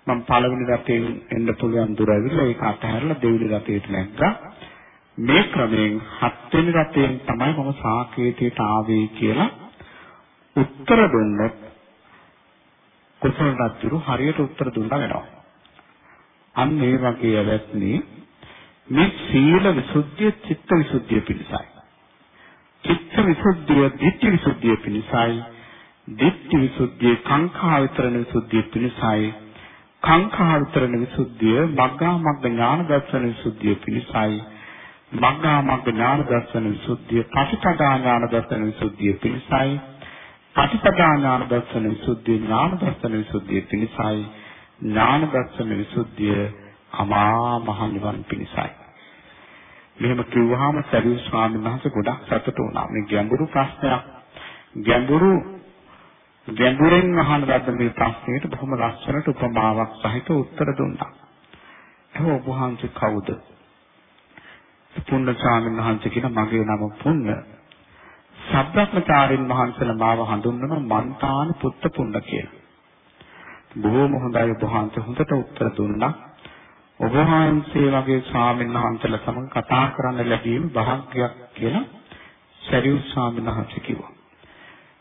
මම පළවෙනි රටේ එන්න පුළුවන් දුර ඇවිල්ලා ඒක අතහැරලා දෙවෙනි රටේට නැග්ගා. මේ ක්‍රමයෙන් හත්වෙනි රටෙන් තමයි මම සාකේතයට ආවේ කියලා උත්තර දුන්නොත් කුසල රජුරු හරියට උත්තර දුන්නා වෙනවා. අන්න ඒ වගේ ඇවැත්නි මේ සීල විසුද්ධිය චිත්ත විසුද්ධිය පිණිසයි. චිත්ත විසුද්ධිය ධිට්ඨි විසුද්ධිය පිණිසයි. දිට්ඨි විසුද්ධිය කාංකා විතරණ විසුද්ධිය පිණිසයි. කාංකා විතරණ විසුද්ධිය මග්ගා මග්ග ඥාන දර්ශන විසුද්ධිය පිණිසයි. මග්ගා මග්ග ඥාන දර්ශන විසුද්ධිය පටිපදා ඥාන දර්ශන විසුද්ධිය පිණිසයි. පටිපදා ඥාන දර්ශන විසුද්ධිය ඥාන දර්ශන විසුද්ධිය පිණිසයි. ඥාන දර්ශන විසුද්ධිය අමා මහ නිවන් පිණිසයි. මෙහෙම කිව්වහම සරියු ස්වාමීන් වහන්සේ ගොඩක් සතුටු වුණා. මේ ගැඹුරු ප්‍රශ්නයක්. ගැඹුරු ගැඹුරෙන් අහන ලද්ද මේ ප්‍රශ්නෙට බොහොම ලස්සනට උපමාවක් සහිත උත්තර දුන්නා. එහෙනම් ඔබ වහන්සේ කවුද? පුන්න ස්වාමීන් වහන්සේ කියන මගේ නම පුන්න. සබ්‍රක්‍මචාරින් වහන්සේලා මාව හඳුන්වන මන්තාන පුත්ත පුන්න කියලා. බොහොම හොඳයි ඔබ වහන්සේ හොඳට උත්තර දුන්නා. ඔබ වහන්සේ වගේ ස්වාමීන් වහන්සේලා සමග කතා කරන්න ලැබීම භාග්‍යයක් කියලා සරියු ස්වාමීන් වහන්සේ කිව්වා.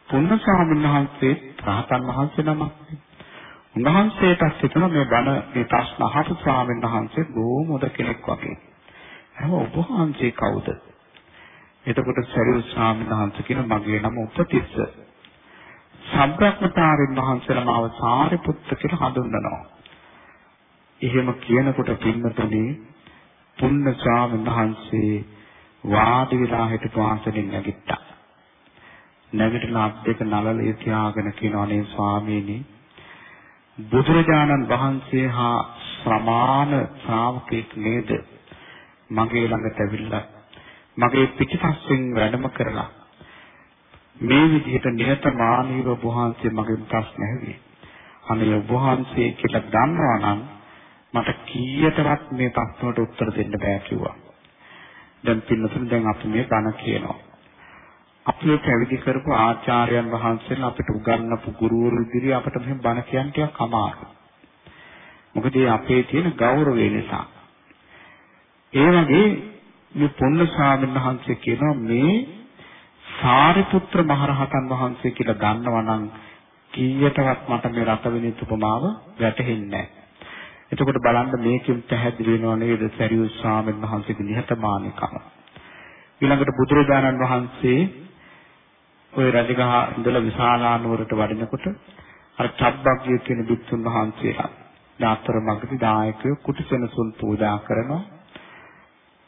පුන්න ස්වාමීන් වහන්සේ රහතන් වහන්සේ නමක්. උන්වහන්සේට සිතන මේ බණ මේ ප්‍රශ්න අහපු ස්වාමීන් වහන්සේ බොහොම හොඳ කෙනෙක් වගේ. එහෙනම් ඔබ වහන්සේ කවුද? එතකොට සරියු ස්වාමීන් වහන්සේ කියන මගේ නම උපතිස්ස. සම්බ්‍රහ්මචාරින් වහන්සේලා මාව සාරිපුත්ත කියලා හඳුන්වනවා. එහෙම කියනකොට පින්නතුනි පුන්න ස්වාමීන් වහන්සේ වාඩි වෙලා හිටපු ආසනෙන් නැගිට්ටා. නැගිටලා අත් දෙක නලලේ තියාගෙන කියනවා නේ ස්වාමීනි බුදුරජාණන් වහන්සේ හා සමාන ශ්‍රාවකෙක් නේද මගේ ළඟට ඇවිල්ලා මගේ පිටිපස්සෙන් වැඩම කරලා මේ විදිහට නිහතමානීව ඔබ වහන්සේ මගෙන් ප්‍රශ්න ඇහුවේ. අනේ ඔබ වහන්සේ කියලා දන්නවා නම් මට කීයටවත් මේ ප්‍රශ්නට උත්තර දෙන්න බෑ කිව්වා. දැන් පින්නතුන් දැන් අපි මේ බණ කියනවා. අපේ පැවිදි කරපු ආචාර්යයන් වහන්සේලා අපිට උගන්වපු ගුරුවරු ඉදිරියේ අපිට මෙහෙම බණ කියන්න ටිකක් අමාරුයි. මොකද අපේ තියෙන ගෞරවය නිසා. ඒ වගේ මේ පොන්න ස්වාමීන් වහන්සේ කියනවා මේ සාරිපුත්‍ර මහරහතන් වහන්සේ කියලා දන්නවා නම් කීයටවත් මට මේ රතවිනිත් උපමාව වැටහෙන්නේ නැහැ. එතකොට බලන්න මේකෙන් පැහැදිලි වෙනව නේද සරියු ස්වාමීන් වහන්සේගේ නිහතමානීකම. ඊළඟට බුදුරජාණන් වහන්සේ ওই රජගහ ඉඳලා විශාලානුවරට වඩිනකොට අර චබ්බග්ගිය කියන බිත්තුන් වහන්සේලා දාතර මගදී දායකයෝ කුටිසෙනසුන් පූජා කරනවා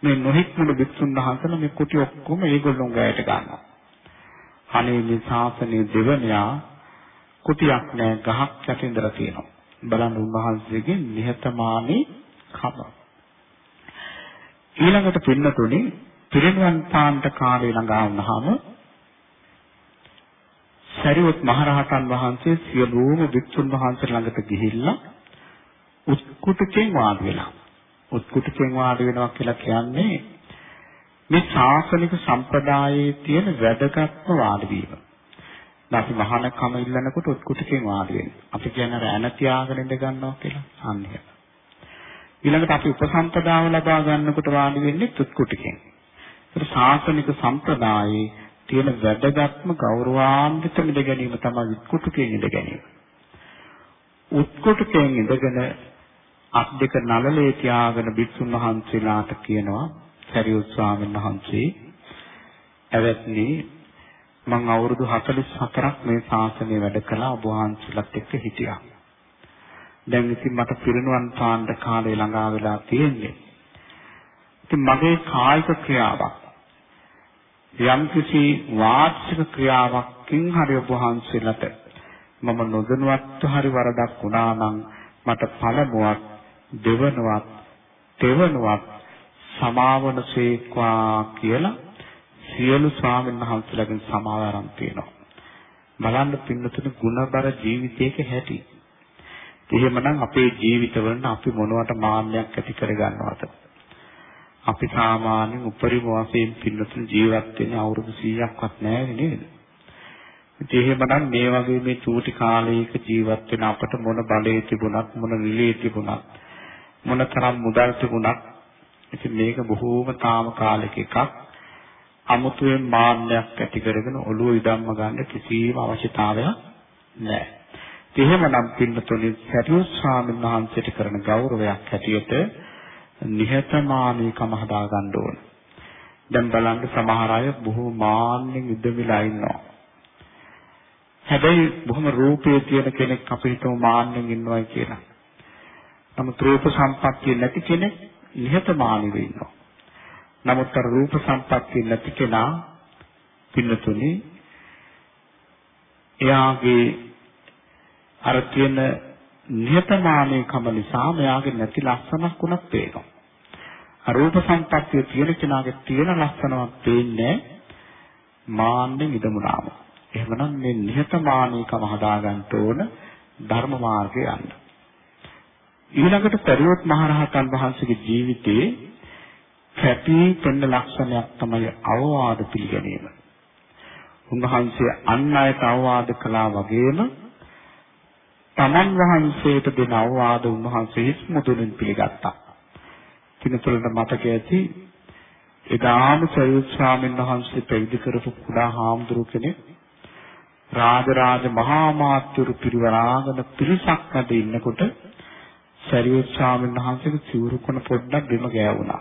මේ නොහික්මුණු බිත්තුන් වහන්සේලා මේ කුටි ඔක්කොම ඒගොල්ලෝ ගෑයට ගන්නවා. අනේ මේ ශාසනයේ දෙවනියා කුටියක් නෑ ගහක් යට ඉඳලා තියෙනවා. බලන්න උන්වහන්සේගේ නිහතමානී කම. ඊළඟට පින්නතුනේ පිරිනිවන් පාන්ට කාලේ ළඟා වුණාම සරියොත් මහරහතන් වහන්සේ සියලුම වික්ෂුන් වහන්සේ ළඟට ගිහිල්ලා උත්කුටකෙන් වාඩි වෙලා. උත්කුටකෙන් වාඩි වෙනවා කියලා කියන්නේ මේ ශාසනික සම්ප්‍රදායේ තියෙන වැදගත්ම වාඩි වීම. අපි මහානකම ඉල්ලනකොට උත්කුටකෙන් වාඩි වෙනවා. අපි කියන්නේ අර ඇන තියාගෙන ඉඳ ගන්නවා කියලා. අන්න එහෙම. ඊළඟට අපි උපසම්පදාව ලබා ගන්නකොට වාඩි වෙන්නේ උත්කුටකෙන්. ඒක ශාසනික සම්ප්‍රදායේ තියෙන වැදගත්ම ගෞරවාන්විත ඉඳ ගැනීම තමයි උත්කුටුකයෙන් ඉඳ ගැනීම. උත්කුටුකයෙන් ඉඳගෙන අත් දෙක නළලේ තියාගෙන බිස්සුන් වහන්සේලාට කියනවා සරියුත් ස්වාමීන් වහන්සේ ඇවැත්නි මම අවුරුදු 44ක් මේ ශාසනය වැඩ කළා ඔබ වහන්සේලාත් එක්ක හිටියා. දැන් ඉතින් මට පිරිනුවන් පාන්න කාලේ ළඟා වෙලා තියෙන්නේ. ඉතින් මගේ කායික ක්‍රියාවක් යම්කිසි වාචික ක්‍රියාවකින් හරි ඔබ වහන්සේලාට මම නොදැනුවත්ව හරි වරදක් වුණා නම් මට පළමුවක් දෙවනුවක් තෙවනුවක් සමාවන සේක්වා කියලා සියලු ස්වාමීන් වහන්සේලාගෙන් සමාව ආරම්භ තියෙනවා. බලන්න පින්නතුනේ ಗುಣබර ජීවිතයක හැටි. එහෙමනම් අපේ ජීවිතවල අපි මොනවට මාන්නයක් ඇති කරගන්නවද? අපි සාමාන්‍යයෙන් උපරිම වශයෙන් පින්නතුනේ ජීවත් වෙන්නේ අවුරුදු 100ක්වත් නැහැ නේද? ඉතින් එහෙමනම් මේ වගේ මේ චූටි කාලයක ජීවත් වෙන අපට මොන බලයේ තිබුණත් මොන නිලයේ තිබුණත් මොන තරම් මුදල් තිබුණත් ඉතින් මේක බොහෝම තාම කාලෙක එකක් අමුතුවෙන් මාන්නයක් ඇති කරගෙන ඔළුව ඉදම්ම ගන්න කිසිම අවශ්‍යතාවයක් නැහැ. ඉතින් එහෙමනම් පින්නතුනි සරියුත් ස්වාමීන් වහන්සේට කරන ගෞරවයක් හැටියට නිහතමානීකම හදා ගන්න ඕන. දැන් බලන්න සමහර අය බොහෝ මාන්නෙන් ඉඳමිලා ඉන්නවා. හැබැයි බොහොම රූපයේ තියෙන කෙනෙක් අපි හිතමු මාන්නෙන් ඉන්නවයි කියලා. නමුත් රූප සම්පත්තිය නැති කෙනෙක් නිහතමානීව ඉන්නවා. නමුත් අර රූප සම්පත්තිය නැති කෙනා පින්නතුනි එයාගේ අර තියෙන නිහතමානීකම නිසා මෙයාගේ නැති ලක්ෂණක් උනත් පේනවා. රූප සම්පත්තිය තියෙන කෙනාගේ තියෙන ලක්ෂණවත් පේන්නේ මාන්නෙන් ඉදමුනාම. එහෙමනම් මේ නිහතමානීකම හදාගන්න ඕන ධර්ම මාර්ගය යන්න. ඊළඟට පරිවර්ත මහරහතන් වහන්සේගේ ජීවිතයේ කැපී පෙනෙන ලක්ෂණයක් තමයි අවවාද පිළිගැනීම. උන්වහන්සේ අන් අයට අවවාද කළා වගේම තමන් වහන්සේට දෙන අවවාද උන්වහන්සේ හිස් මුදුනින් පිළිගත්තා. කිනතුලට මතක ඇති එදාම සරියුත් ස්වාමීන් වහන්සේ පැවිදි කරපු කුඩා හාමුදුරු කෙනෙක් රාජරාජ මහා මාත්‍යරු පිරිවරාගෙන පිරිසක් මැද ඉන්නකොට සරියුත් ස්වාමීන් වහන්සේගේ සිවුරු කොන පොඩ්ඩක් බිම ගෑවුණා.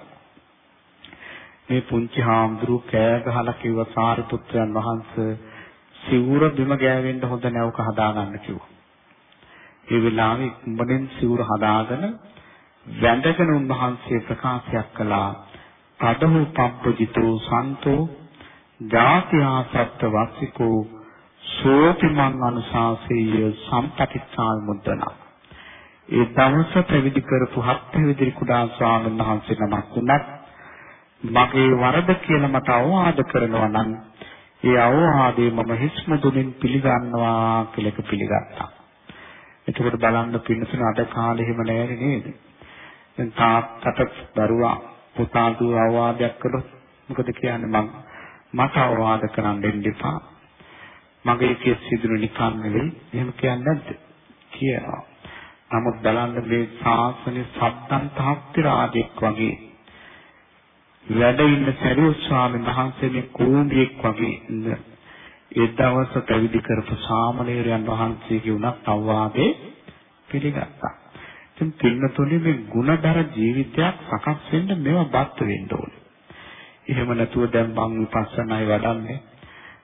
මේ පුංචි හාමුදුරු කෑ ගහලා කිව්වා සාරිපුත්‍රයන් වහන්සේ සිවුර බිම ගෑවෙන්න හොඳ නැවක හදාගන්න කිව්වා. ඒ වෙලාවේ කුඹෙන් සිවුර හදාගෙන වැඳගෙන උන්වහන්සේ ප්‍රකාශයක් කළා පදහු පබ්බජිතෝ සන්තෝ ජාතියා සත්ත්ව වස්සිකෝ සෝතිමං අනුශාසීය සම්පටිච්ඡාය මුද්දනා ඒ දවස පැවිදි කරපු හත් පැවිදි කුඩා ස්වාමීන් වහන්සේ නමක් උනත් මගේ වරද කියලා මට අවවාද කරනවා නම් ඒ අවවාදේ මම හිස් මුදුනින් පිළිගන්නවා කියලා පිළිගත්තා. එතකොට බලන්න පින්නතුන අද කාලේ එහෙම නැහැ නේද? දැන් තාත්තට දරුවා පුතාට අවවාදයක් කළොත් මොකද කියන්නේ මම මට අවවාද කරන්න දෙන්න එපා. මගේ කෙස් සිදුරු නිකන් නෙවෙයි. එහෙම කියන්නේ නැද්ද? කියනවා. නමුත් බලන්න මේ ශාසනයේ සත්තන් තාත්ති රාජෙක් වගේ වැඩ ඉන්න සරියුත් ස්වාමීන් වහන්සේ මේ කෝඹියෙක් වගේ ඉන්න ඒ දවස පැවිදි කරපු සාමණේරයන් වහන්සේගේ උනත් අවවාදේ පිළිගත්තා. ඉතින් පින්නතුනේ මේ ಗುಣදර ජීවිතයක් සකස් වෙන්න මේවා බත් වෙන්න ඕනේ. එහෙම නැතුව දැන් මං විපස්සනායි වඩන්නේ.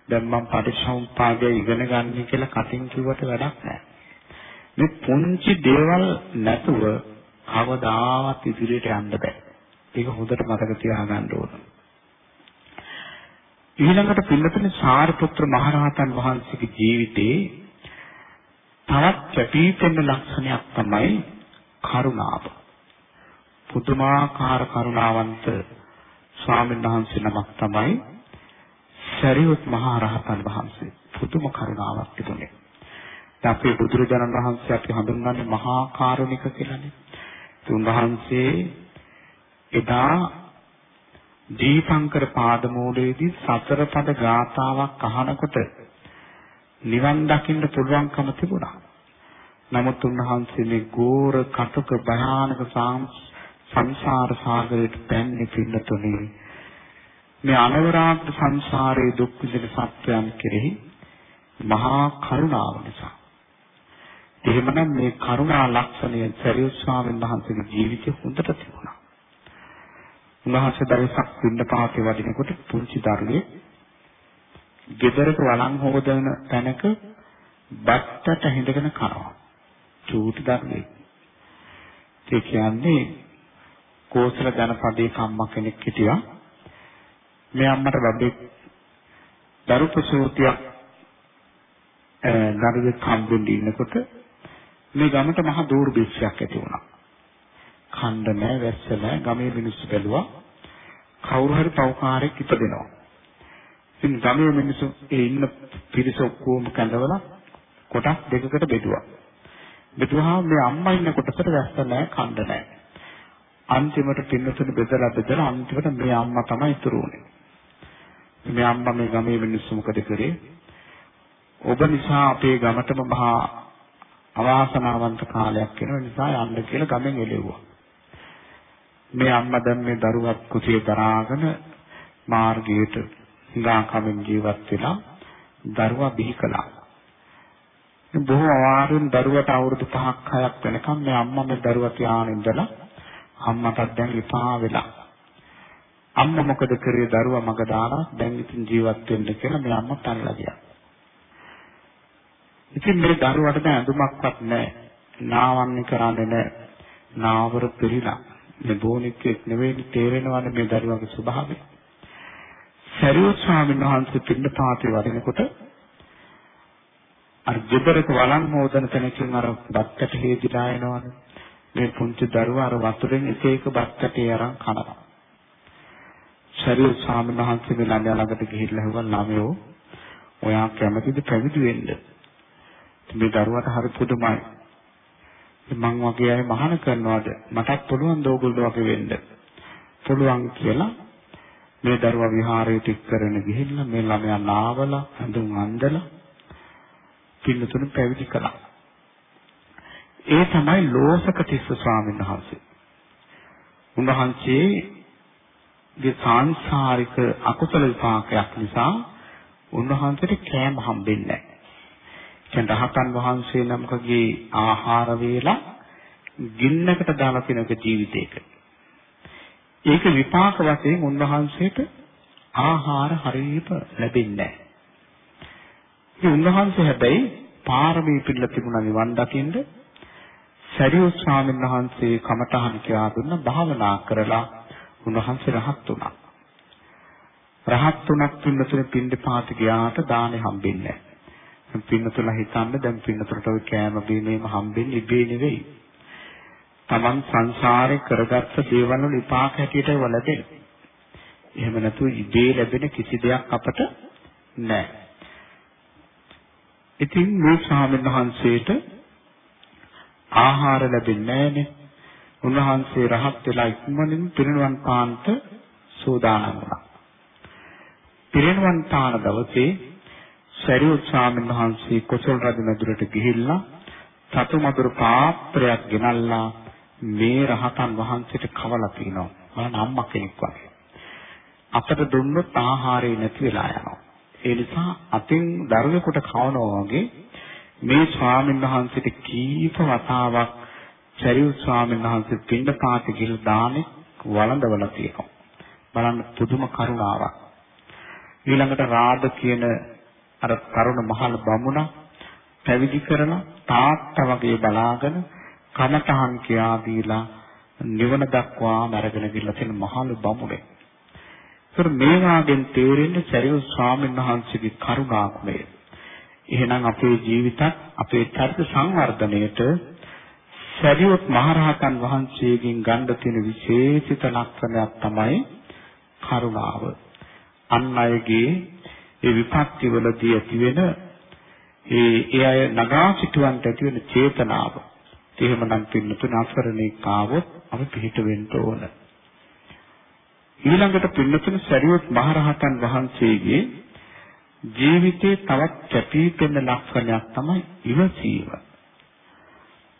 දැන් මං පටිච්චසමුප්පාදය ඉගෙන ගන්න කියලා කටින් කිව්වට වැඩක් නැහැ. මේ පුංචි දේවල් නැතුව කවදාවත් ඉදිරියට යන්න බෑ. ඒක හොඳට මතක තියාගන්න ඕන. ඊළඟට පින්නතනේ සාරිපුත්‍ර මහරහතන් වහන්සේගේ ජීවිතේ තවත් කැපීපෙන්න ලක්ෂණයක් තමයි කරුණාව. පුදුමාකාර කරුණාවන්ත ස්වාමීන් වහන්සේ නමක් තමයි සරියුත් මහරහතන් වහන්සේ. පුදුම කරුණාවක් තිබුණේ. අපේ බුදුරජාණන් වහන්සේ අපි හඳුන්වන්නේ මහා කාරුණික කියලානේ. උන්වහන්සේ එදා දීපංකර පාදමූලයේදී සතර පද ගාථාවක් අහනකොට නිවන් දකින්න පුළුවන්කම තිබුණා. නමුත් උන්වහන්සේ මේ ගෝර කටක භයානක සංසාර සාගරයට පැන්නේ පින්නතුනේ මේ අනවරාග්‍ර සංසාරයේ දුක් විඳින සත්‍යයන් කෙරෙහි මහා කරුණාව නිසා එහෙමනම් මේ කරුණා ලක්ෂණය සරියුත් ස්වාමීන් වහන්සේගේ ජීවිතේ හොඳට තිබුණා. උන්වහන්සේ දවසක් පින්නපාතේ වඩිනකොට පුංචි දරුවෙක් ගෙදරක වළං හොදන තැනක බත්තට හිඳගෙන කනවා. චූටි දරුවෙක්. ඒ කියන්නේ කෝසල ජනපදයේ කම්ම කෙනෙක් හිටියා. මේ අම්මට බබෙක් දරු ප්‍රසූතියක් දරුවෙක් හම්බෙන්න ඉන්නකොට මේ ගමට මහ දූර්භික්ෂයක් ඇති වුණා. ඛණ්ඩ නැහැ, වැස්ස නැහැ, ගමේ මිනිස්සු බැලුවා. කවුරු හරි පව්කාරයෙක් ඉපදෙනවා. ඉතින් ගමේ මිනිස්සු ඒ ඉන්න පිරිස ඔක්කොම කැඳවලා කොටස් දෙකකට බෙදුවා. බෙදුවාම මේ අම්මා ඉන්න කොටසට වැස්ස නැහැ, ඛණ්ඩ නැහැ. අන්තිමට පින්නතුනේ බෙදලා බෙදලා අන්තිමට මේ අම්මා තමයි ඉතුරු වුනේ. මේ අම්මා මේ ගමේ මිනිස්සු මොකද කරේ? ඔබ නිසා අපේ ගමටම මහා අවාසනාවන්ත කාලයක් වෙන නිසා යන්න කියලා ගමෙන් එළෙව්වා. මේ අම්මා දැන් මේ දරුවත් කුසිය දරාගෙන මාර්ගයට හිඟා කමින් ජීවත් වෙලා දරුවා බිහි කළා. බොහෝ අවාරුන් දරුවට අවුරුදු 5ක් 6ක් වෙනකම් මේ අම්මා මේ දරුවා තියාගෙන ඉඳලා අම්මටත් දැන් විපා වෙලා. අම්මා මොකද කරේ දරුවා මග දාලා දැන් ඉතින් ජීවත් වෙන්න කියලා මේ අම්මා පැනලා ගියා. ඉතින් මේ දරුවට දැන් ඇඳුමක්වත් නැහැ. නාවන්නේ කරන්නේ නැහැ. නාවර පිළිලා. මේ බෝනික්ෙක් නෙවෙයි තේරෙනවනේ මේ දරුවගේ ස්වභාවය. සරියුත් ස්වාමීන් වහන්සේ පින්නපාතේ වඩිනකොට අර ජෙබරක වළං හොදන තැනකින් අර බත්තට හේදිලා එනවනේ. මේ පුංචි දරුවා අර වතුරෙන් එක එක බත්තටේ අරන් කනවා. සරියුත් ස්වාමීන් වහන්සේ මේ ළඟ ළඟට ගිහිල්ලා හුවා ළමයෝ ඔයා කැමතිද පැවිදි වෙන්න? මේ දරුවාට හරි පුදුමයි. මං වගේ අය මහාන කරනවාද? මටත් පුළුවන් ද ඕගොල්ලෝ වගේ වෙන්න. පුළුවන් කියලා මේ දරුවා විහාරයට එක්කරන ගිහිල්ලා මේ ළමයා නාවලා හඳුන් අන්දලා පින්නතුණු පැවිදි කළා. ඒ තමයි ලෝසක තිස්ස ස්වාමීන් වහන්සේ. උන්වහන්සේගේ සාංශාරික අකුසල විපාකයක් නිසා උන්වහන්සේට කෑම හම්බෙන්නේ නැහැ. දැන් රහතන් වහන්සේ නමකගේ ආහාර වේලා ගින්නකට දාලා තියෙනක ජීවිතයක. ඒක විපාක වශයෙන් උන්වහන්සේට ආහාර හරියට ලැබෙන්නේ නැහැ. ඉතින් උන්වහන්සේ හැබැයි පාරමී පිළිලා තිබුණා නිවන් දකින්න සරියුත් ස්වාමීන් වහන්සේ කමඨහන් කියලා දුන්න භාවනා කරලා උන්වහන්සේ රහත් වුණා. රහත් තුනක් පින්නතුනේ පින්දපාත ගියාට දානෙ හම්බෙන්නේ නැහැ. පින්නතුලා හිතන්න දැන් පින්නතුලට ඔය කෑම බීමේම හම්බෙන්නේ ඉබේ නෙවෙයි. Taman සංසාරේ කරගත්ත දේවල් වල විපාක හැටියට ඒවා ලැබෙන. එහෙම නැතු ඉබේ ලැබෙන කිසි දෙයක් අපට නැහැ. ඉතින් මේ ස්වාමීන් වහන්සේට ආහාර ලැබෙන්නේ නැහනේ. උන්වහන්සේ රහත් වෙලා ඉක්මනින් පිරිනුවන් පාන්ත සූදානම් වුණා. පිරිනුවන් පාන දවසේ සරියුත් ස්වාමීන් වහන්සේ කොසල් රජ මැදුරට ගිහිල්ලා සතු මధుර පාත්‍රයක් ගෙනල්ලා මේ රහතන් වහන්සේට කවලා තිනවා. මම අම්මා කෙනෙක් වගේ. අපට දුන්නොත් ආහාරය නැති වෙලා යනවා. ඒ නිසා අතින් දරුවෙකුට කවනවා වගේ මේ ස්වාමීන් වහන්සේට කීප වතාවක් සරියුත් ස්වාමීන් වහන්සේ පින්ඩ පාත ගිල් දානේ වළඳවලා තියෙනවා. බලන්න පුදුම කරුණාවක්. ඊළඟට රාද කියන අර තරුණ මහල් බමුණා පැවිදි කරලා තාත්තා වගේ බලාගෙන කමතහන් කියා දීලා නිවන දක්වා මරගෙන ගිල්ලා තියෙන මහලු බමුණේ. ඒතර මේ වාගෙන් තේරෙන්නේ සරියු ස්වාමීන් වහන්සේගේ කරුණා ගුණය. එහෙනම් අපේ ජීවිතත් අපේ චරිත සංවර්ධනයට සරියුත් මහරහතන් වහන්සේගෙන් ගන්න තියෙන විශේෂිත ලක්ෂණයක් තමයි කරුණාව. අන් අයගේ ඒ විපත්ති වලදී ඇතිවෙන ඒ ඒ අය නගා සිටවන්ට ඇතිවෙන චේතනාව. එහෙමනම් පින්නතුන අසරණේ කාවොත් අපි පිළිට වෙන්න ඕන. ඊළඟට පින්නතුන සරියොත් මහරහතන් වහන්සේගේ ජීවිතේ තවත් කැපී පෙනෙන ලක්ෂණයක් තමයි ඉවසීම.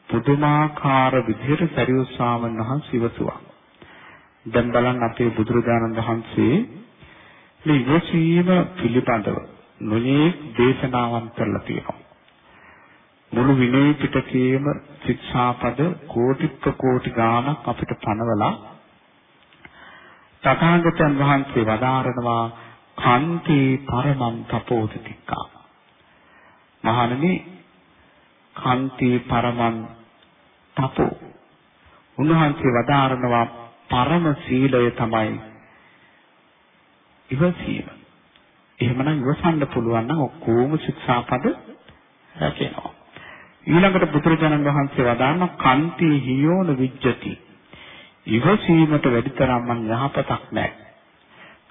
පුදුමාකාර විදිහට සරියොත් ස්වාමීන් වහන්සේ ඉවසුවා. දැන් බලන්න අපේ බුදුරජාණන් වහන්සේ මේ ඉවසීම පිළිබඳව නොයේ දේශනාවන් කරලා තියෙනවා. මුළු විනය පිටකයේම ශික්ෂාපද කෝටි ප්‍රකෝටි ගාණක් අපිට පනවලා තථාගතයන් වහන්සේ වදාරනවා කාන්ති පරමං තපෝතිතිකා. මහණනි කාන්ති පරමං තපෝ. උන්වහන්සේ වදාරනවා පරම සීලය තමයි ඉවසීම. එහෙමනම් ඉවසන්න පුළුවන් නම් ඔක්කොම ශික්ෂාපද රැකෙනවා. ඊළඟට බුදුරජාණන් වහන්සේ වදාන්න කන්ති හියෝන විජ්ජති. ඉවසීමට වැඩිතරම් මං යහපතක් නැහැ.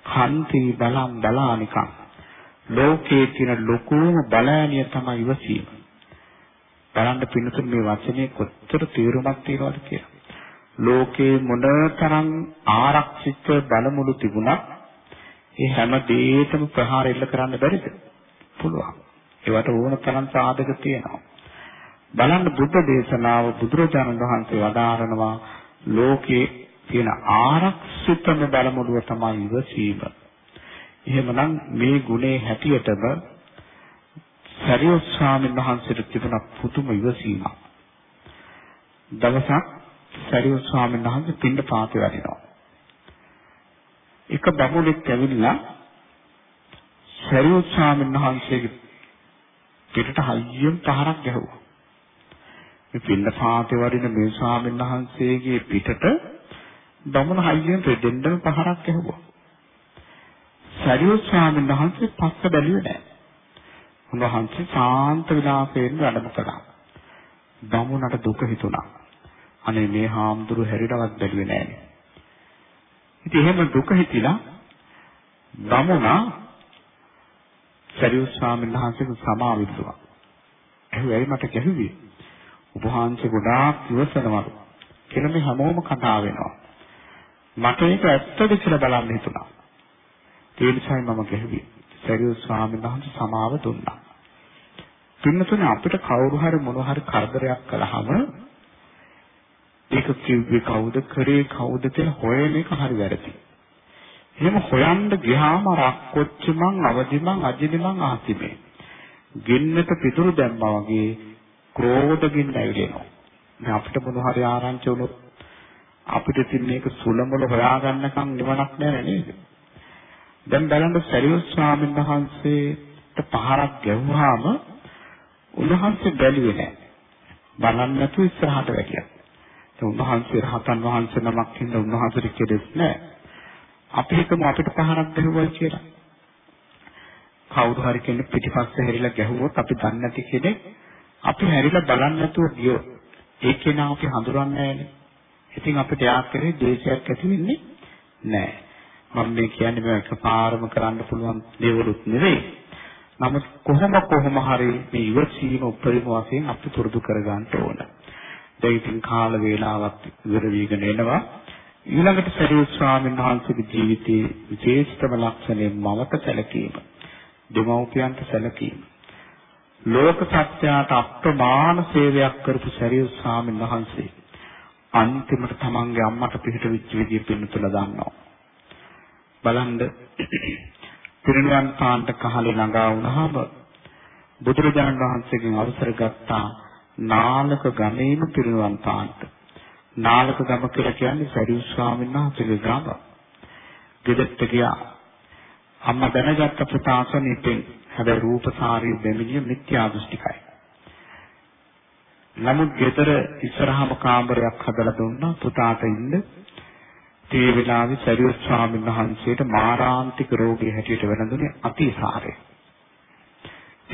කන්ති බලම් බලානිකම්. ලෝකයේ තියෙන ලොකුම බලෑනිය තමයි ඉවසීම. බලන්න පින්නතුන් මේ වචනේ කොච්චර තීරුමක් තියනවද කියලා. ලෝකේ මොනතරම් ආරක්ෂිත බලමුළු තිබුණත් ඒ හැම දෙයකම ප්‍රහාර එල්ල කරන්න බැරිද? පුළුවන්. ඒවට ඕන තරම් සාධක තියෙනවා. බලන්න බුද්ධ දේශනාව බුදුරජාණන් වහන්සේ වදාරනවා ලෝකේ තියෙන ආරක්ෂිතම බලමුළුව තමයි ඉවසීම. එහෙමනම් මේ ගුණේ හැටියටම සරියොත් ස්වාමීන් වහන්සේට තිබුණ පුදුම ඉවසීමක්. දවසක් සරියොත් ස්වාමීන් වහන්සේ පින්ඩ පාතේ වඩිනවා. එක බමුණෙක් ඇවිල්ලා සරියොත් ස්වාමීන් වහන්සේගේ පිටට හයියෙන් පහරක් ගැහුවා. මේ පින්න පාතේ වඩින මේ ස්වාමීන් වහන්සේගේ පිටට බමුණ හයියෙන් දෙන්නම පහරක් ගැහුවා. සරියොත් ස්වාමීන් වහන්සේ පස්ස බැලුවේ නැහැ. උන්වහන්සේ සාන්ත විලාසයෙන් වැඩම කළා. බමුණට දුක හිතුණා. අනේ මේ හාමුදුරු හැරිරවත් බැලුවේ නැහැ. ඉතින් එහෙම දුක හිතිලා බමුණා සරියොත් ස්වාමීන් වහන්සේට සමාවිද්දුවා. ඇහුවයි මට ගැහුවේ. ඔබ වහන්සේ ගොඩාක් ඉවසනවලු. කියලා මේ හැමෝම කතා වෙනවා. මට ඒක ඇත්තද කියලා බලන්න හිතුණා. ඒ නිසායි මම ගැහුවේ. සරියොත් ස්වාමීන් වහන්සේ සමාව දුන්නා. පින්නතුනේ අපිට කවුරු හරි මොන හරි කරදරයක් කළාම ඒක කිව්වේ කවුද කරේ කවුද කියලා හොයන එක හරි වැරදි. එහෙම හොයන්න ගියාම රක්කොච්චමන් අවදිමන් අජිනිමන් ආතිමේ. ගින්නට පිටුරු දැම්මා වගේ ක්‍රෝධ ගින්න ඇවිලෙනවා. දැන් අපිට මොන හරි ආරංචි වුණොත් අපිට තින් මේක සුලමුල හොයාගන්නකම් නිවනක් නෑ නේද? දැන් බලන්න සරියුත් ස්වාමීන් වහන්සේට පහරක් ගැහුවාම උන්වහන්සේ බැලුවේ නෑ. බලන්න නැතුව ඉස්සරහට වැටියා. ඒ උන්වහන්සේ රහතන් වහන්සේ නමක් හින්දා උන්වහන්සේට කෙලෙස් නෑ. අපි හිතමු අපිට පහරක් ගැහුවා කියලා. කවුරු හරි කෙනෙක් පිටිපස්සේ හැරිලා ගැහුවොත් අපි දන්නේ නැති කෙනෙක් අපි හැරිලා බලන්නේ නැතුව ගියොත් ඒ කෙනා අපි හඳුරන්නේ නැහැනේ. ඉතින් අපිට යාක් කරේ දේශයක් ඇති වෙන්නේ නැහැ. මම මේ කියන්නේ මේ එකපාරම කරන්න පුළුවන් දේවලුත් නෙවෙයි. නමුත් කොහොම කොහොම හරි මේ ඉවසීම උපරිම වශයෙන් අපි පුරුදු කරගන්න ඕන. දැන් ඉතින් කාල වේලාවක් ඉවර වීගෙන එනවා. ඊළඟට සරියුත් ස්වාමීන් වහන්සේගේ ජීවිතයේ විශේෂතම ලක්ෂණය මවක සැලකීම. දෙමව්පියන්ට සැලකීම. ලෝක සත්‍යයට අප්‍රමාණ සේවයක් කරපු සරියුත් ස්වාමීන් වහන්සේ අන්තිමට තමන්ගේ අම්මට පිට වෙච්ච විදිය පින්නතුල දන්නවා. බලන්න පිරිනිවන් පාන්ට කහලේ ළඟා වුණාම බුදුරජාණන් වහන්සේගෙන් අවසර ගත්තා නාලක ගමේම පිරිනිවන් පාන්ට. නාලක ගම කියලා කියන්නේ සරියුත් ස්වාමීන් වහන්සේගේ ගම. ගෙදරට ගියා. අම්මා දැනගත්ත පුතාසනෙකින් හැබැයි රූපසාරී දෙමිනිය මිත්‍යා දෘෂ්ටිකයි. නමුත් ගෙදර ඉස්සරහම කාමරයක් හදලා දුන්නා පුතාට ඉන්න. ඒ වෙලාවේ සරියුත් ස්වාමීන් වහන්සේට මාරාන්තික රෝගී හැටියට වෙනඳුනේ අතිසාරය.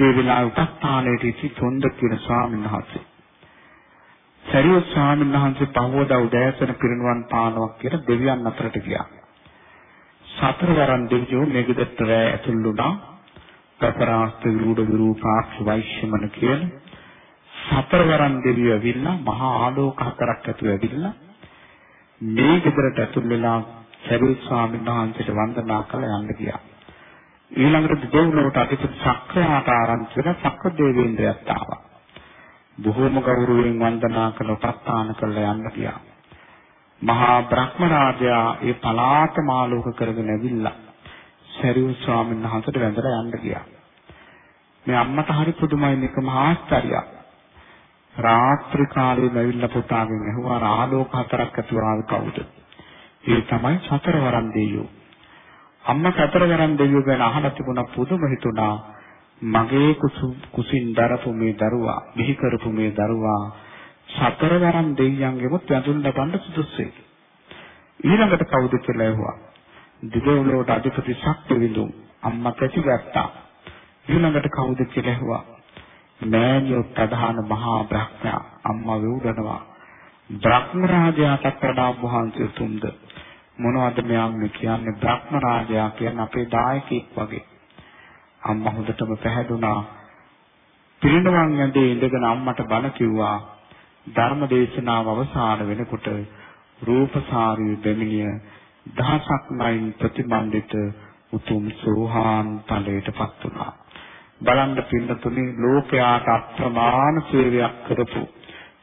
ඒ වෙලාවේ උපස්ථානයේ ඉති තොන්ද කියන ස්වාමීන් වහන්සේ. සරියුත් ස්වාමීන් වහන්සේ පහවදා උදෑසන පිරිනුවන් පානවා කියලා දෙවියන් අතරට ගියා. සතරවරන් දෙවියෝ මෙගෙදරට රැ ඇතුළු වුණා. පතරාස්ත විරූඪ විරූපාක්ෂ වෛශ්‍යමන කියන සතරවරන් දෙවියෝ ඇවිල්ලා මහා ආලෝක හතරක් ඇතුළු ඇවිල්ලා මේ ගෙදරට ඇතුල් වෙලා සරියුත් ස්වාමීන් වහන්සේට වන්දනා කළා යන්න ගියා. ඊළඟට දෙව්ලොවට අධිපති සක්‍රයාට ආරංචි වෙන සක්‍ර දේවේන්ද්‍රයත් ආවා. බොහෝම ගෞරවයෙන් වන්දනා කළ උපස්ථාන කළ යන්න ගියා. මහා බ්‍රහ්ම රාජයා ඒ පලාතම ආලෝක කරගෙන ඇවිල්ලා සරියුත් ස්වාමීන් වහන්සේට වැඳලා යන්න ගියා. මේ අම්මට හරි පුදුමයි මේක මහා ආශ්චර්යයක්. රාත්‍රී කාලේ ඇවිල්ලා පුතාගෙන් ඇහුවා ආලෝක හතරක් ඇතුළු ආවේ කවුද? ඒ තමයි සතරවරන් දෙවියෝ. අම්මා සතරවරන් දෙවියෝ ගැන අහලා තිබුණා පුදුම හිතුණා. මගේ කුසින් දරපු මේ දරුවා, මිහි කරපු මේ දරුවා සතරවරන් දෙවියන්ගෙමුත් වැඳුම් ලබන්න සුදුසුයි. ඊළඟට කවුද කියලා ඇහුවා. දිවවලට අධිපති ශක්ති විඳු අම්මා පැතිගත්තා. ඊළඟට කවුද කියලා ඇහුවා. මෑණියොත් අදහන මහා බ්‍රහ්මයා අම්මා වේුඩනවා. බ්‍රහ්ම රාජයාට වඩා වහන්සේ තුන්ද මොනවද මෙයන් කියන්නේ බ්‍රහ්ම රාජයා කියන්නේ අපේ දායකෙක් වගේ. අම්මා හොඳටම පැහැදුනා. පිරිනවන් ඇඳේ ඉඳගෙන අම්මට බණ කිව්වා. ධර්ම දේශනාව අවසන් වෙනකොට රූපසාරී දෙමිනිය දහසක් නයින් ප්‍රතිමන්විත උතුම් සෝහාන් ඵලයටපත් වුණා. බලන්න පින්නතුනේ ලෝකයාට අප්‍රමාණ සේවයක් කරපු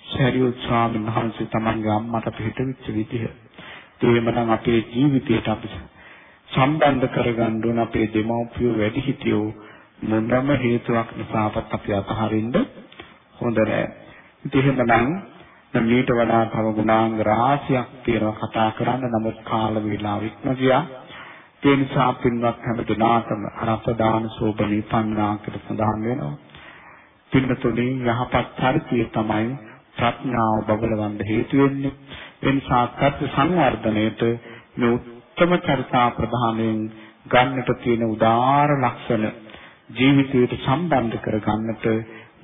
ශරීර ස්වාමීන් වහන්සේ තමන්ගේ අම්මට පිටවිච්ච විදිහ. ඒමනම් අපේ ජීවිතයට අපි සම්බන්ධ කරගන්න ඕන අපේ දෙමව්පියෝ වැඩිහිටියෝ මොනම හේතුවක් නිසාවත් අපි අතහරින්න හොඳ නැහැ. ඉතින් එහෙමනම් මීට වඩා තව ගුණාංග රාශියක් තියෙනවා කතා කරන්න නමුත් කාල වේලාව ඉක්ම ගියා. ඒ නිසා පින්වත් හැම දිනාටම රසදාන සෝබනී පන්නාකට සඳහන් වෙනවා. පින්නතුනේ යහපත් චරිතය තමයි ප්‍රඥාව බබලවන්න හේතු වෙන්නේ. ඒ නිසා සත්‍ය සංවර්ධනයේට මේ උත්තම චරිතා ප්‍රධානයෙන් ගන්නට තියෙන උදාාර ලක්ෂණ ජීවිතයට සම්බන්ධ කර ගන්නට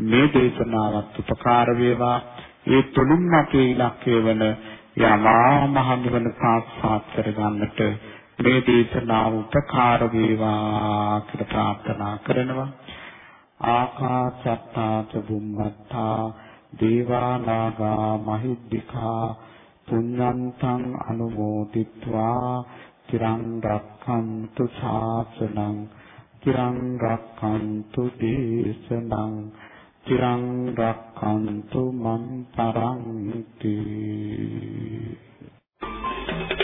මේ දේශනාවත් උපකාර වේවා. ඒ තුලින්ම අපේ ඉලක්කය වන යමා මහ නිවන සාක්ෂාත් කර ගන්නට මේ දේශනාව උපකාර වේවා කියලා ප්‍රාර්ථනා කරනවා. ආකාශත්තා ච බුම්මත්තා දේවා නාග මහිද්దికා පුඤ්ඤන්තං අනුමෝදිත්වා තිරං රක්ඛන්තු ශාසනං තිරං රක්ඛන්තු දේශනං තිරං රක්ඛන්තු මන් තරංති Thank you.